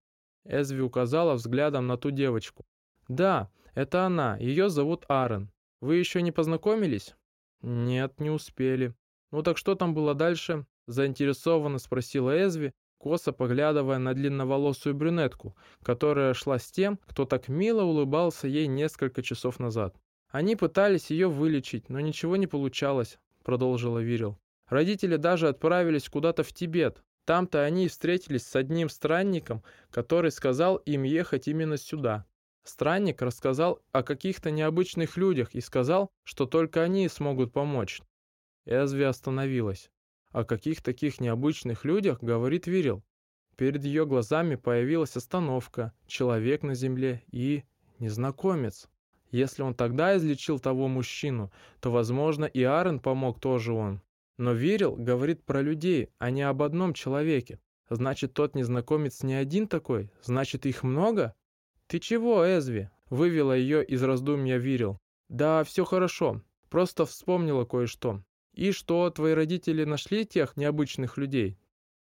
Эзви указала взглядом на ту девочку. «Да, это она, ее зовут Аарон. Вы еще не познакомились? Нет, не успели. Ну так что там было дальше? Заинтересованно спросила Эзви, косо поглядывая на длинноволосую брюнетку, которая шла с тем, кто так мило улыбался ей несколько часов назад. «Они пытались ее вылечить, но ничего не получалось», — продолжила Вирил. «Родители даже отправились куда-то в Тибет. Там-то они встретились с одним странником, который сказал им ехать именно сюда. Странник рассказал о каких-то необычных людях и сказал, что только они смогут помочь. Эзви остановилась. О каких таких необычных людях говорит Вирил? Перед ее глазами появилась остановка, человек на земле и... незнакомец. Если он тогда излечил того мужчину, то, возможно, и Аарон помог тоже он. Но Вирил говорит про людей, а не об одном человеке. Значит, тот незнакомец не один такой? Значит, их много? «Ты чего, Эзви?» — вывела ее из раздумья Вирил. «Да, все хорошо. Просто вспомнила кое-что. И что, твои родители нашли тех необычных людей?»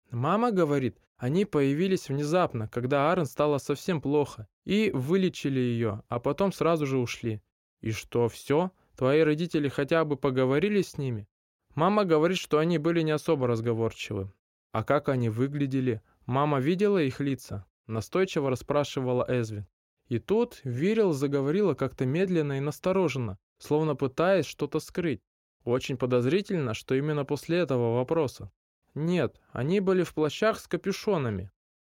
«Мама говорит, они появились внезапно, когда Аарон стало совсем плохо, и вылечили ее, а потом сразу же ушли. И что, все? Твои родители хотя бы поговорили с ними?» Мама говорит, что они были не особо разговорчивы. А как они выглядели? Мама видела их лица? Настойчиво расспрашивала Эзви. И тут Вирил заговорила как-то медленно и настороженно, словно пытаясь что-то скрыть. Очень подозрительно, что именно после этого вопроса. Нет, они были в плащах с капюшонами.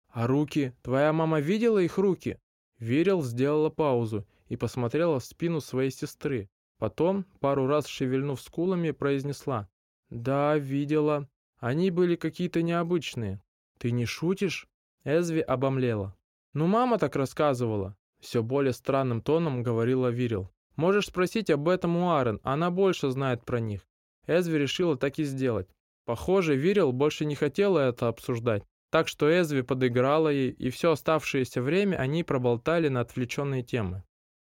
А руки? Твоя мама видела их руки? Вирил сделала паузу и посмотрела в спину своей сестры. Потом, пару раз шевельнув скулами, произнесла. «Да, видела. Они были какие-то необычные. Ты не шутишь?» Эзви обомлела. «Ну, мама так рассказывала», — все более странным тоном говорила Вирил. «Можешь спросить об этом у Аарон, она больше знает про них». Эзви решила так и сделать. Похоже, Вирил больше не хотела это обсуждать, так что Эзви подыграла ей, и все оставшееся время они проболтали на отвлеченные темы.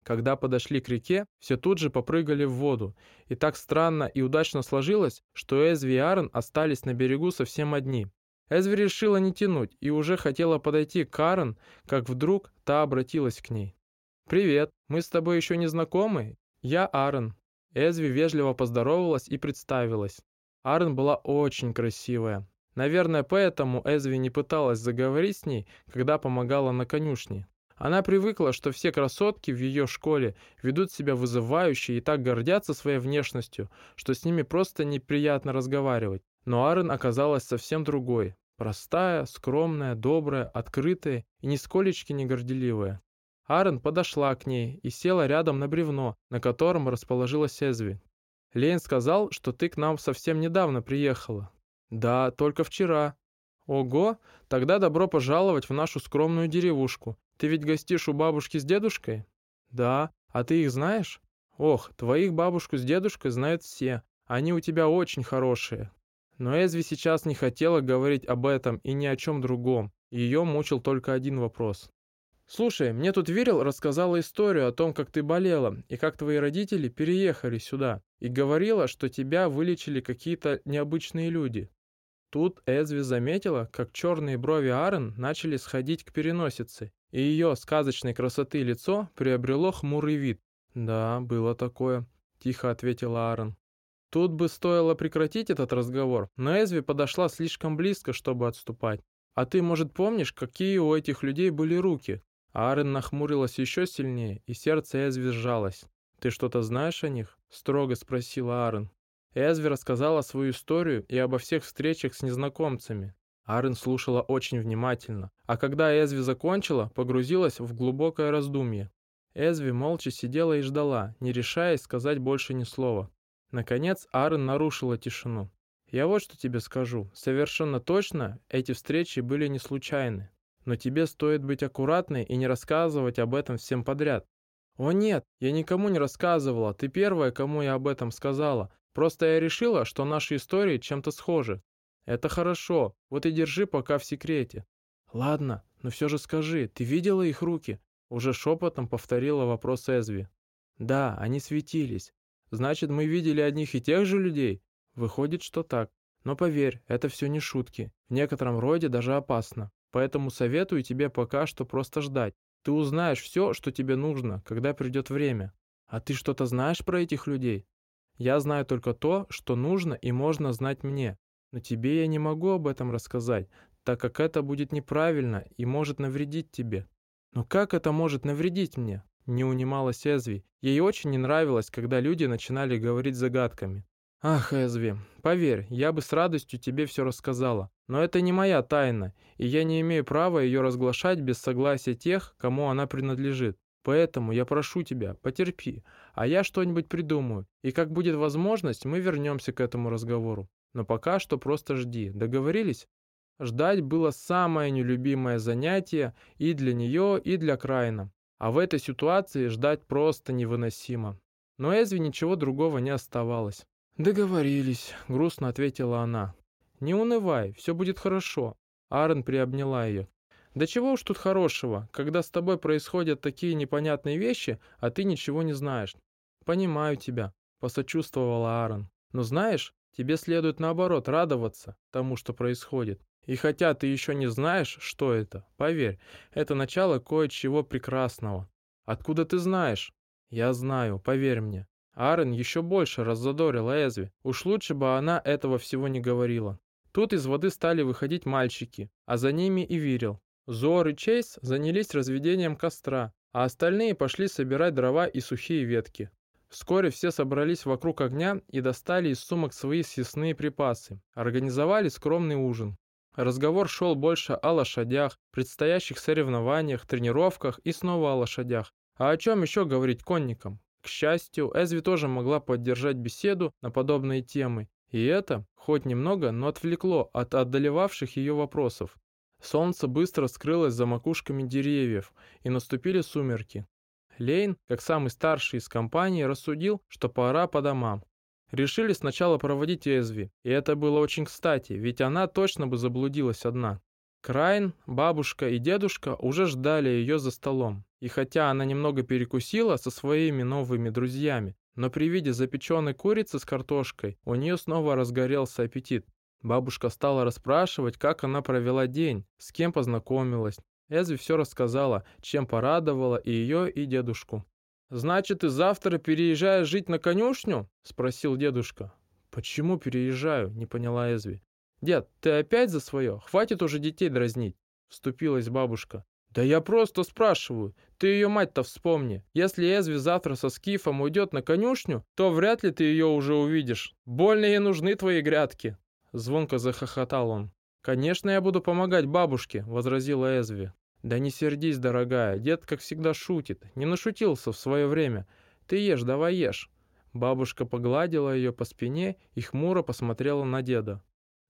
Когда подошли к реке, все тут же попрыгали в воду, и так странно и удачно сложилось, что Эзви и Аарон остались на берегу совсем одни. Эзви решила не тянуть и уже хотела подойти к Карен, как вдруг та обратилась к ней. «Привет, мы с тобой еще не знакомы? Я Аарон». Эзви вежливо поздоровалась и представилась. Аарон была очень красивая. Наверное, поэтому Эзви не пыталась заговорить с ней, когда помогала на конюшне. Она привыкла, что все красотки в ее школе ведут себя вызывающе и так гордятся своей внешностью, что с ними просто неприятно разговаривать. Но Аарон оказалась совсем другой. Простая, скромная, добрая, открытая и нисколечки не горделивая. Аарон подошла к ней и села рядом на бревно, на котором расположилась Эзви. «Лейн сказал, что ты к нам совсем недавно приехала». «Да, только вчера». «Ого, тогда добро пожаловать в нашу скромную деревушку. Ты ведь гостишь у бабушки с дедушкой?» «Да. А ты их знаешь?» «Ох, твоих бабушку с дедушкой знают все. Они у тебя очень хорошие. Но Эзви сейчас не хотела говорить об этом и ни о чем другом. Ее мучил только один вопрос. «Слушай, мне тут Верил рассказала историю о том, как ты болела, и как твои родители переехали сюда, и говорила, что тебя вылечили какие-то необычные люди». Тут Эзви заметила, как черные брови Аарон начали сходить к переносице, и ее сказочной красоты лицо приобрело хмурый вид. «Да, было такое», — тихо ответила Аарон. Тут бы стоило прекратить этот разговор, но Эзви подошла слишком близко, чтобы отступать. «А ты, может, помнишь, какие у этих людей были руки?» Аарон нахмурилась еще сильнее, и сердце Эзви сжалось. «Ты что-то знаешь о них?» – строго спросила Аарон. Эзви рассказала свою историю и обо всех встречах с незнакомцами. Аарон слушала очень внимательно, а когда Эзви закончила, погрузилась в глубокое раздумье. Эзви молча сидела и ждала, не решаясь сказать больше ни слова. Наконец Аарон нарушила тишину. «Я вот что тебе скажу. Совершенно точно эти встречи были не случайны. Но тебе стоит быть аккуратной и не рассказывать об этом всем подряд. «О нет, я никому не рассказывала, ты первая, кому я об этом сказала. Просто я решила, что наши истории чем-то схожи. Это хорошо, вот и держи пока в секрете». «Ладно, но все же скажи, ты видела их руки?» Уже шепотом повторила вопрос Эзви. «Да, они светились. Значит, мы видели одних и тех же людей? Выходит, что так. Но поверь, это все не шутки. В некотором роде даже опасно. Поэтому советую тебе пока что просто ждать. Ты узнаешь все, что тебе нужно, когда придет время. А ты что-то знаешь про этих людей? Я знаю только то, что нужно и можно знать мне. Но тебе я не могу об этом рассказать, так как это будет неправильно и может навредить тебе. Но как это может навредить мне? Не унималась Эзви. Ей очень не нравилось, когда люди начинали говорить загадками. «Ах, Эзви, поверь, я бы с радостью тебе все рассказала. Но это не моя тайна, и я не имею права ее разглашать без согласия тех, кому она принадлежит. Поэтому я прошу тебя, потерпи, а я что-нибудь придумаю, и как будет возможность, мы вернемся к этому разговору. Но пока что просто жди. Договорились?» Ждать было самое нелюбимое занятие и для нее, и для Крайна. А в этой ситуации ждать просто невыносимо. Но Эзви ничего другого не оставалось. «Договорились», — грустно ответила она. «Не унывай, все будет хорошо». Аарон приобняла ее. «Да чего уж тут хорошего, когда с тобой происходят такие непонятные вещи, а ты ничего не знаешь». «Понимаю тебя», — посочувствовала Аарон. «Но знаешь, тебе следует наоборот радоваться тому, что происходит. И хотя ты еще не знаешь, что это, поверь, это начало кое-чего прекрасного. Откуда ты знаешь? Я знаю, поверь мне. Аарон еще больше раззадорила Эзви. Уж лучше бы она этого всего не говорила. Тут из воды стали выходить мальчики, а за ними и Вирил. Зор и Чейз занялись разведением костра, а остальные пошли собирать дрова и сухие ветки. Вскоре все собрались вокруг огня и достали из сумок свои съестные припасы. Организовали скромный ужин. Разговор шел больше о лошадях, предстоящих соревнованиях, тренировках и снова о лошадях. А о чем еще говорить конникам? К счастью, Эзви тоже могла поддержать беседу на подобные темы, и это, хоть немного, но отвлекло от одолевавших ее вопросов. Солнце быстро скрылось за макушками деревьев, и наступили сумерки. Лейн, как самый старший из компании, рассудил, что пора по домам. Решили сначала проводить Эзви, и это было очень кстати, ведь она точно бы заблудилась одна. Крайн, бабушка и дедушка уже ждали ее за столом. И хотя она немного перекусила со своими новыми друзьями, но при виде запеченной курицы с картошкой у нее снова разгорелся аппетит. Бабушка стала расспрашивать, как она провела день, с кем познакомилась. Эзви все рассказала, чем порадовала и ее, и дедушку. «Значит, ты завтра переезжаешь жить на конюшню?» – спросил дедушка. «Почему переезжаю?» – не поняла Эзви. «Дед, ты опять за свое? Хватит уже детей дразнить!» Вступилась бабушка. «Да я просто спрашиваю. Ты ее мать-то вспомни. Если Эзви завтра со Скифом уйдет на конюшню, то вряд ли ты ее уже увидишь. Больно ей нужны твои грядки!» Звонко захохотал он. «Конечно, я буду помогать бабушке», — возразила Эзви. «Да не сердись, дорогая, дед, как всегда, шутит. Не нашутился в свое время. Ты ешь, давай ешь». Бабушка погладила ее по спине и хмуро посмотрела на деда.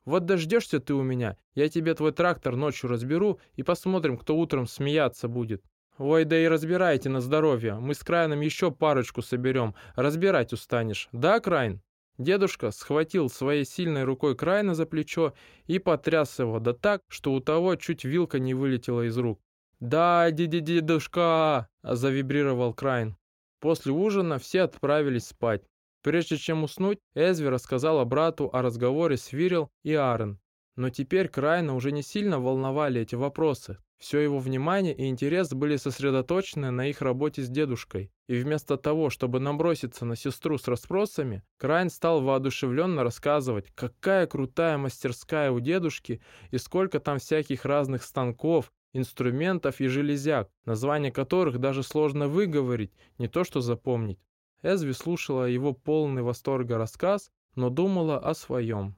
Вот дождешься ты у меня, я тебе твой трактор ночью разберу и посмотрим, кто утром смеяться будет. Ой, да и разбирайте на здоровье, мы с Крайном еще парочку соберем, разбирать устанешь, да, Крайн? Дедушка схватил своей сильной рукой Крайна за плечо и потряс его, да так, что у того чуть вилка не вылетела из рук. «Да, дедушка!» – завибрировал Крайн. После ужина все отправились спать. Прежде чем уснуть, Эзви рассказала брату о разговоре с Вирил и Аарон. Но теперь Крайна уже не сильно волновали эти вопросы. Все его внимание и интерес были сосредоточены на их работе с дедушкой. И вместо того, чтобы наброситься на сестру с расспросами, Крайн стал воодушевленно рассказывать, какая крутая мастерская у дедушки и сколько там всяких разных станков, инструментов и железяк, названия которых даже сложно выговорить, не то что запомнить. Эзви слушала его полный восторга рассказ, но думала о своем.